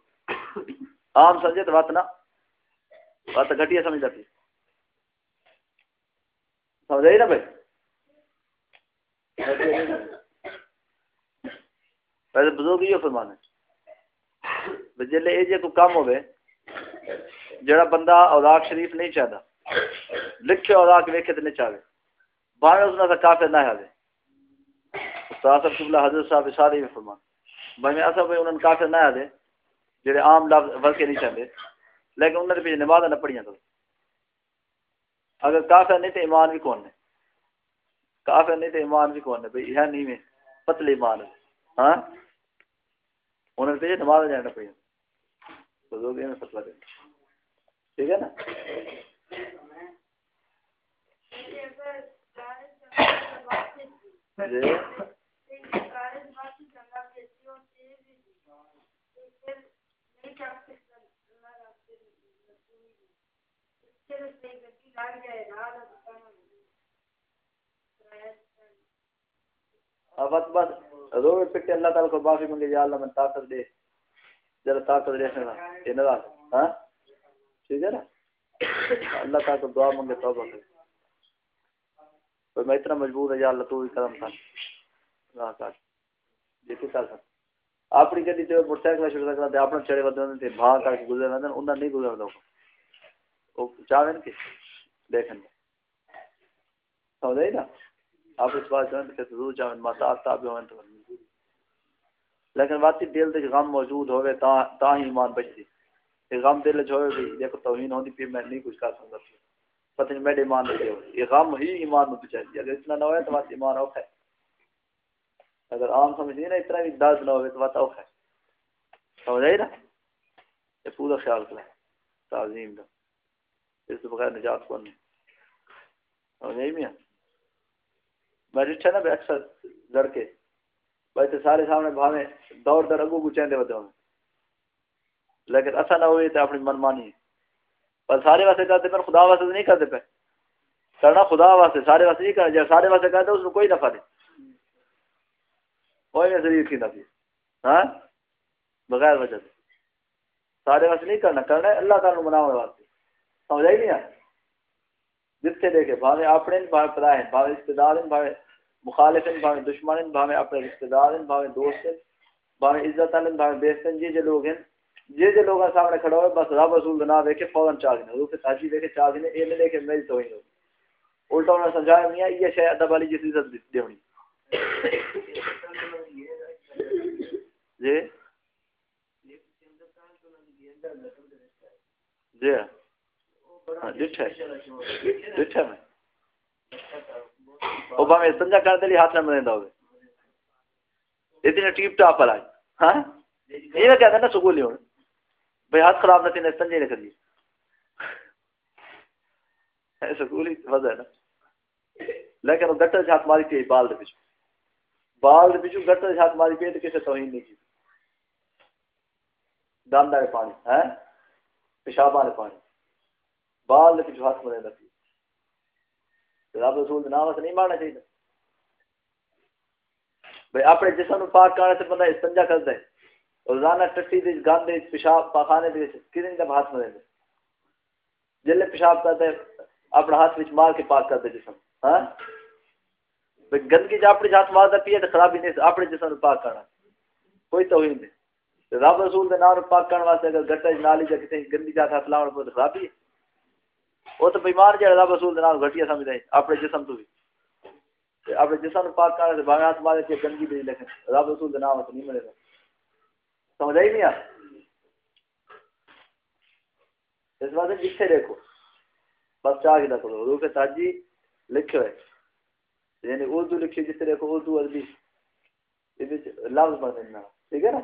عام سمجھے تو بات نہ بات گھٹیا سمجھ جاتی۔ سمجھ آئی نا بھائی؟ ویسے بزرگ یہ فرمان ہے جلے یہ جی کو کام ہوئے جڑا بندہ اوراق شریف نہیں چاہتا، لکھے اوراق ویکھے تو نہیں چاہے باہر اس نے کافر نہ ہے استاد صاحب قبلہ حضرت صاحب سارے میں فرمان بھائی میں ایسا بھائی انہوں نے کافر نہ ہے جڑے عام لفظ ور کے نہیں چاہتے لیکن انہوں نے پیچھے نماز نہ پڑھیاں تو اگر کافر نہیں تو ایمان بھی کون ہے؟ کافر نہیں تو ایمان بھی کون ہے؟ بھائی یہ نہیں میں پتلے ایمان ہے۔ ہاں؟ انہوں نے پیچھے نماز جانا پڑھیاں تو لوگ یہ فتوا دیں ٹھیک ہے نا؟ جی۔ بس بس رو پٹے اللہ تعالیٰ کو معافی منگے یا اللہ میں طاقت دے۔ ذرا طاقت دے یہ نہ ہاں؟ ٹھیک ہے نا؟ اللہ تعالیٰ کو دعا منگے توبہ کرے۔ میں اتنا مجبور ہے یا اللہ تو ہی کرم تھا۔ اللہ کا جی کتا تھا؟ اپنی گڈی تے موٹر سائیکل شروع کرتے اپنا چڑے ودے تے بھا کر کے گزر رہندے انہاں نہیں گزر او چاہن کہ دیکھن سمجھ نا آپ اس بات جانتے کہ ضرور چاہن ماتا آتا بھی ہوئن تو۔ لیکن واتی دل دے غم موجود ہوئے تا تا ہی ایمان بچتی غم دل جو ہوئے بھی دیکھو توہین ہوندی پھر میں نہیں کچھ کر سکتا پتہ نہیں میرے ایمان نہیں ہو یہ غم ہی ایمان میں بچائی اگر اتنا نہ ہوئے تو بات ایمان اوکھا ہے۔ اگر عام سمجھ نہیں نا، اتنا بھی درد نہ ہوئے تو بات اوکھا ہے۔ سمجھ آئی نا؟ یہ پورا خیال کریں تعظیم کا اس سے بغیر نجات کون نہیں۔ سمجھ آئی میاں؟ میں ڈٹھا نا اکثر لڑکے۔ بھائی تو سارے سامنے بھاوے دور در اگو کو چہندے ہوتے ہوں لیکن ایسا نہ ہوئے تو اپنی من مانی۔ ہے پر سارے واسطے کرتے پر خدا واسطے نہیں کرتے پہ کرنا خدا واسطے، سارے واسطے نہیں کرنا۔ جب سارے واسطے کرتے اس میں کوئی نفع نہیں۔ کوئی نہیں ضرور کی نفی ہاں؟ بغیر وجہ سے سارے واسطے نہیں کرنا کرنا ہے اللہ تعالیٰ مناؤ واسطے۔ سمجھ آئی نہیں جتنے دیکھے، بھاوے اپنے بھاوے پرائے ہیں بھاوے رشتے دار ہیں بھاوے مخالف ہیں بھاوے دشمن بھاوے اپنے رشتے دار ہیں بھاوے دوست بھاوے عزت والے بھاوے بیست ہیں جی جو لوگ ہیں۔ جے جے لوگوں سامنے کھڑا ہوئے، بس رب رسول دا نام دیکھے فوراً چاہ گنے حضور کے تاجی دیکھے چاہ گنے اے نے دیکھے میری توہین ہو الٹا انہوں نے سمجھایا، میاں، یہ شے ادب والی جس عزت دی ہونی۔ جی جی ہاں ڈٹھا ڈٹھا میں۔ وہ باہم استنجا کرنے لیے ہاتھ نہ ملیں ہوئے اتنے ٹیپ ٹاپ پر آئی ہاں یہ نہ کہتا نا سکول ہی ہونے بھائی ہاتھ خراب نہ تھی استنجا نہیں کر سکول ہی وضع ہے نا لیکن وہ گٹر ہاتھ ماری تھی بال دے پیچھو بال دے پیچھو گٹر ہاتھ ماری پی تو کسی توہین نہیں کی دم دار پانی ہے پیشاب والے پانی بال دے پیچھو ہاتھ مرے لگی رب رسول نام سے نہیں مارنا چاہیے بھائی، اپنے جسم پاک کرنے سے بندہ استنجا کرتا ہے۔ روزانہ ٹٹی دے گند دے پیشاب، پاخانے دے کتنے جب ہاتھ مرے جلے پیشاب کرتا ہے اپنا ہاتھ وچ مار کے پاک کرتے جسم۔ ہاں؟ گندگی جب اپنی ہاتھ مارتا پیے تو خرابی نہیں، اپنے جسم پاک کرنا کوئی توہین نہیں۔ رب رسول دے نام پاک کرنے واسطے اگر گٹا نالی جا کسی گندی جات ہاتھ لاؤ تو خرابی ہے۔ وہ تو بیمار جڑا رب رسول دے گھٹیا سمجھدا ہے، اپنے جسم تو بھی اپنے جسم پاک کرنے سے باہر ہاتھ مارے کہ گندگی دے لیکن رب رسول دے نام نہیں ملے گا۔ سمجھ آئی نہیں اس واسطے جتھے دیکھو۔ بس چاہ کے کرو حروف تاجی لکھے ہوئے یعنی اردو لکھی جس طرح کو اردو عربی۔ لفظ بن ٹھیک ہے نا؟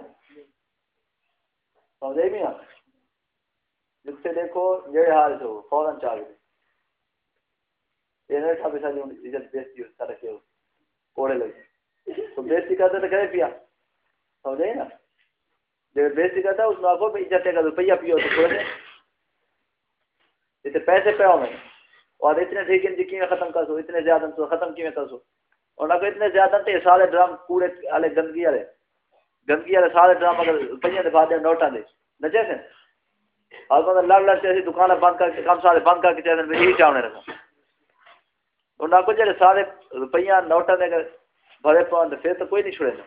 سمجھ آئی نہیں آپ دیکھو جڑے حال سے ہو فوراً چاہ دے یہ جو عزت بیستی ہو سارا کوڑے لگے۔ تو بیستی تو کرے پیا۔ سمجھے نا؟ جب بیستی کرتا اس میں عزت کا روپیہ پیو، تو پیسے پہ میں، اور اتنے ٹھیک جی کی ختم کر سو، اتنے زیادہ تو ختم کی کر سو؟ اور اگر اتنے زیادہ تو سارے ڈرام کوڑے والے گندگی والے گندگی والے سارے ڈرام اگر پہ دکھا دیں نوٹاں دے۔ نچے تھے اور مطلب لڑ لڑ کے دکانیں بند کر کے کام سارے بند کر کے چاہتے ہیں یہی چاہنے رکھا انہوں کو جڑے سارے روپیہ نوٹاں دے اگر بھرے پاؤں پھر تو کوئی نہیں چھوڑے گا۔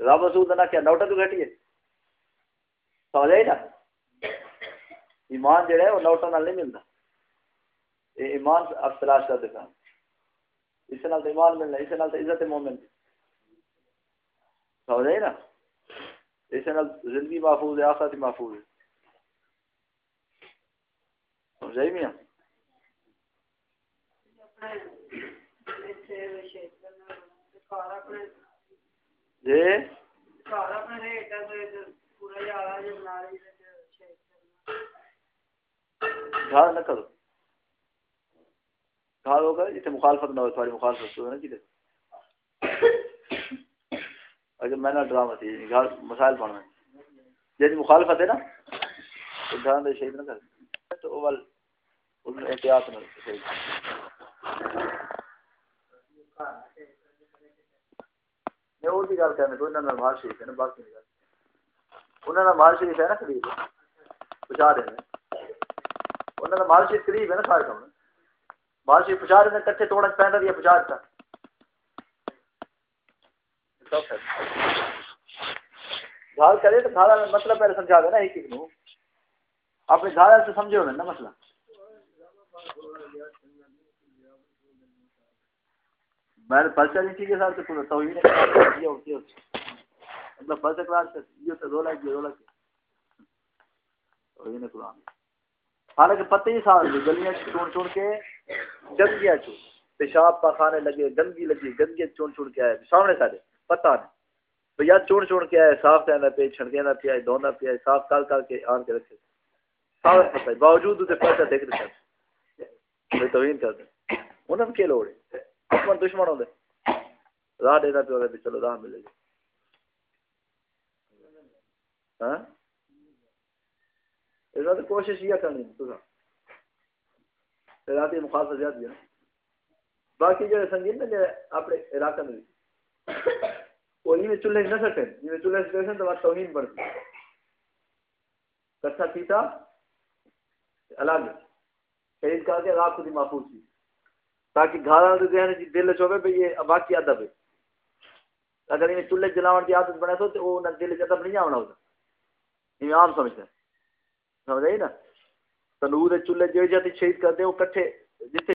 رب رسول نہ کیا نوٹا تو گھٹی ہے سمجھ آئی نا؟ ایمان جڑا ہے، وہ نوٹوں نال نہیں ملتا یہ ایمان اب تلاش کر دیتا اس نال تو ایمان ملنا، اس نال تو عزت مومن۔ سمجھ آئی نا؟ اس نال زندگی محفوظ ہے، آخرت محفوظ ہے۔ سمجھ آئی میاں جی؟ گھر نہ کرو۔ گھر ہوگا جیسے مخالفت نہ ہو، تھوڑی مخالفت ہو نا جی اگر اچھا، میں نہ ڈرامہ تھی، گھر مسائل پڑھنا۔ جیسے مخالفت ہے نا، تو گھر شہید نہ کر تو اول احتیاط نہ میں اور بھی گل کرنے تو انہوں نے مال شریف ہے نا باقی نہیں انہوں نے مال شریف ہے نا قریب۔ پہنچا دینا انہوں نے مال شریف قریب ہے نا سارے کام مال شریف پہنچا دینا کٹھے توڑا پہنتا دیا پہنچا دیتا گھر کرے تو گھر مطلب پہلے سمجھا دینا ایک ایک نو اپنے گھر سے سمجھے ہونے نا مسئلہ میں نے پرچہ نہیں چاہیے سر تو توہین مطلب پرچہ کلاس سے، یہ تو دو لاکھ دو لاکھ توہین قرآن حالانکہ پتہ ہی سال گلیاں چون چون کے، گندگیاں چون۔ پیشاب پاخانے لگے، گندگی لگی گندگی چون چون کے آئے۔ سامنے سارے، پتہ نہیں۔ تو یار چون چون کے آئے، صاف کرنا پہ چھڑکے نہ پیا، دھونا پیا، صاف کر کر کے آن کے رکھے۔ سارے پتہ باوجود اسے پیسہ دیکھ دے سر توہین کر دیں۔ انہوں نے کیا لوڑ ہے؟ دشمن دشمن ہوتے راہ دے دینا پہ چلو راہ ملے گی ہاں اس وقت کوشش یہ کرنی تو رات مخالفت زیادہ ہے باقی جو سنگین نا جو اپنے علاقے میں وہ یہ چولہے نہ سکے یہ چولہے سے تو توہین بڑھتی کٹھا پیتا الگ شہید کر کے رات خود ہی محفوظ تھی تاکہ گھر والے ذہن جی دل چوبے بھئی یہ باقی ادب ہے۔ اگر یہ چولہے جلاون کی عادت بنے تو وہ دل ادب نہیں آنا ہوتا۔ یہ عام سمجھتے ہیں سمجھ آئی نا؟ تنور چولہے جی جاتی شہید کرتے وہ کٹھے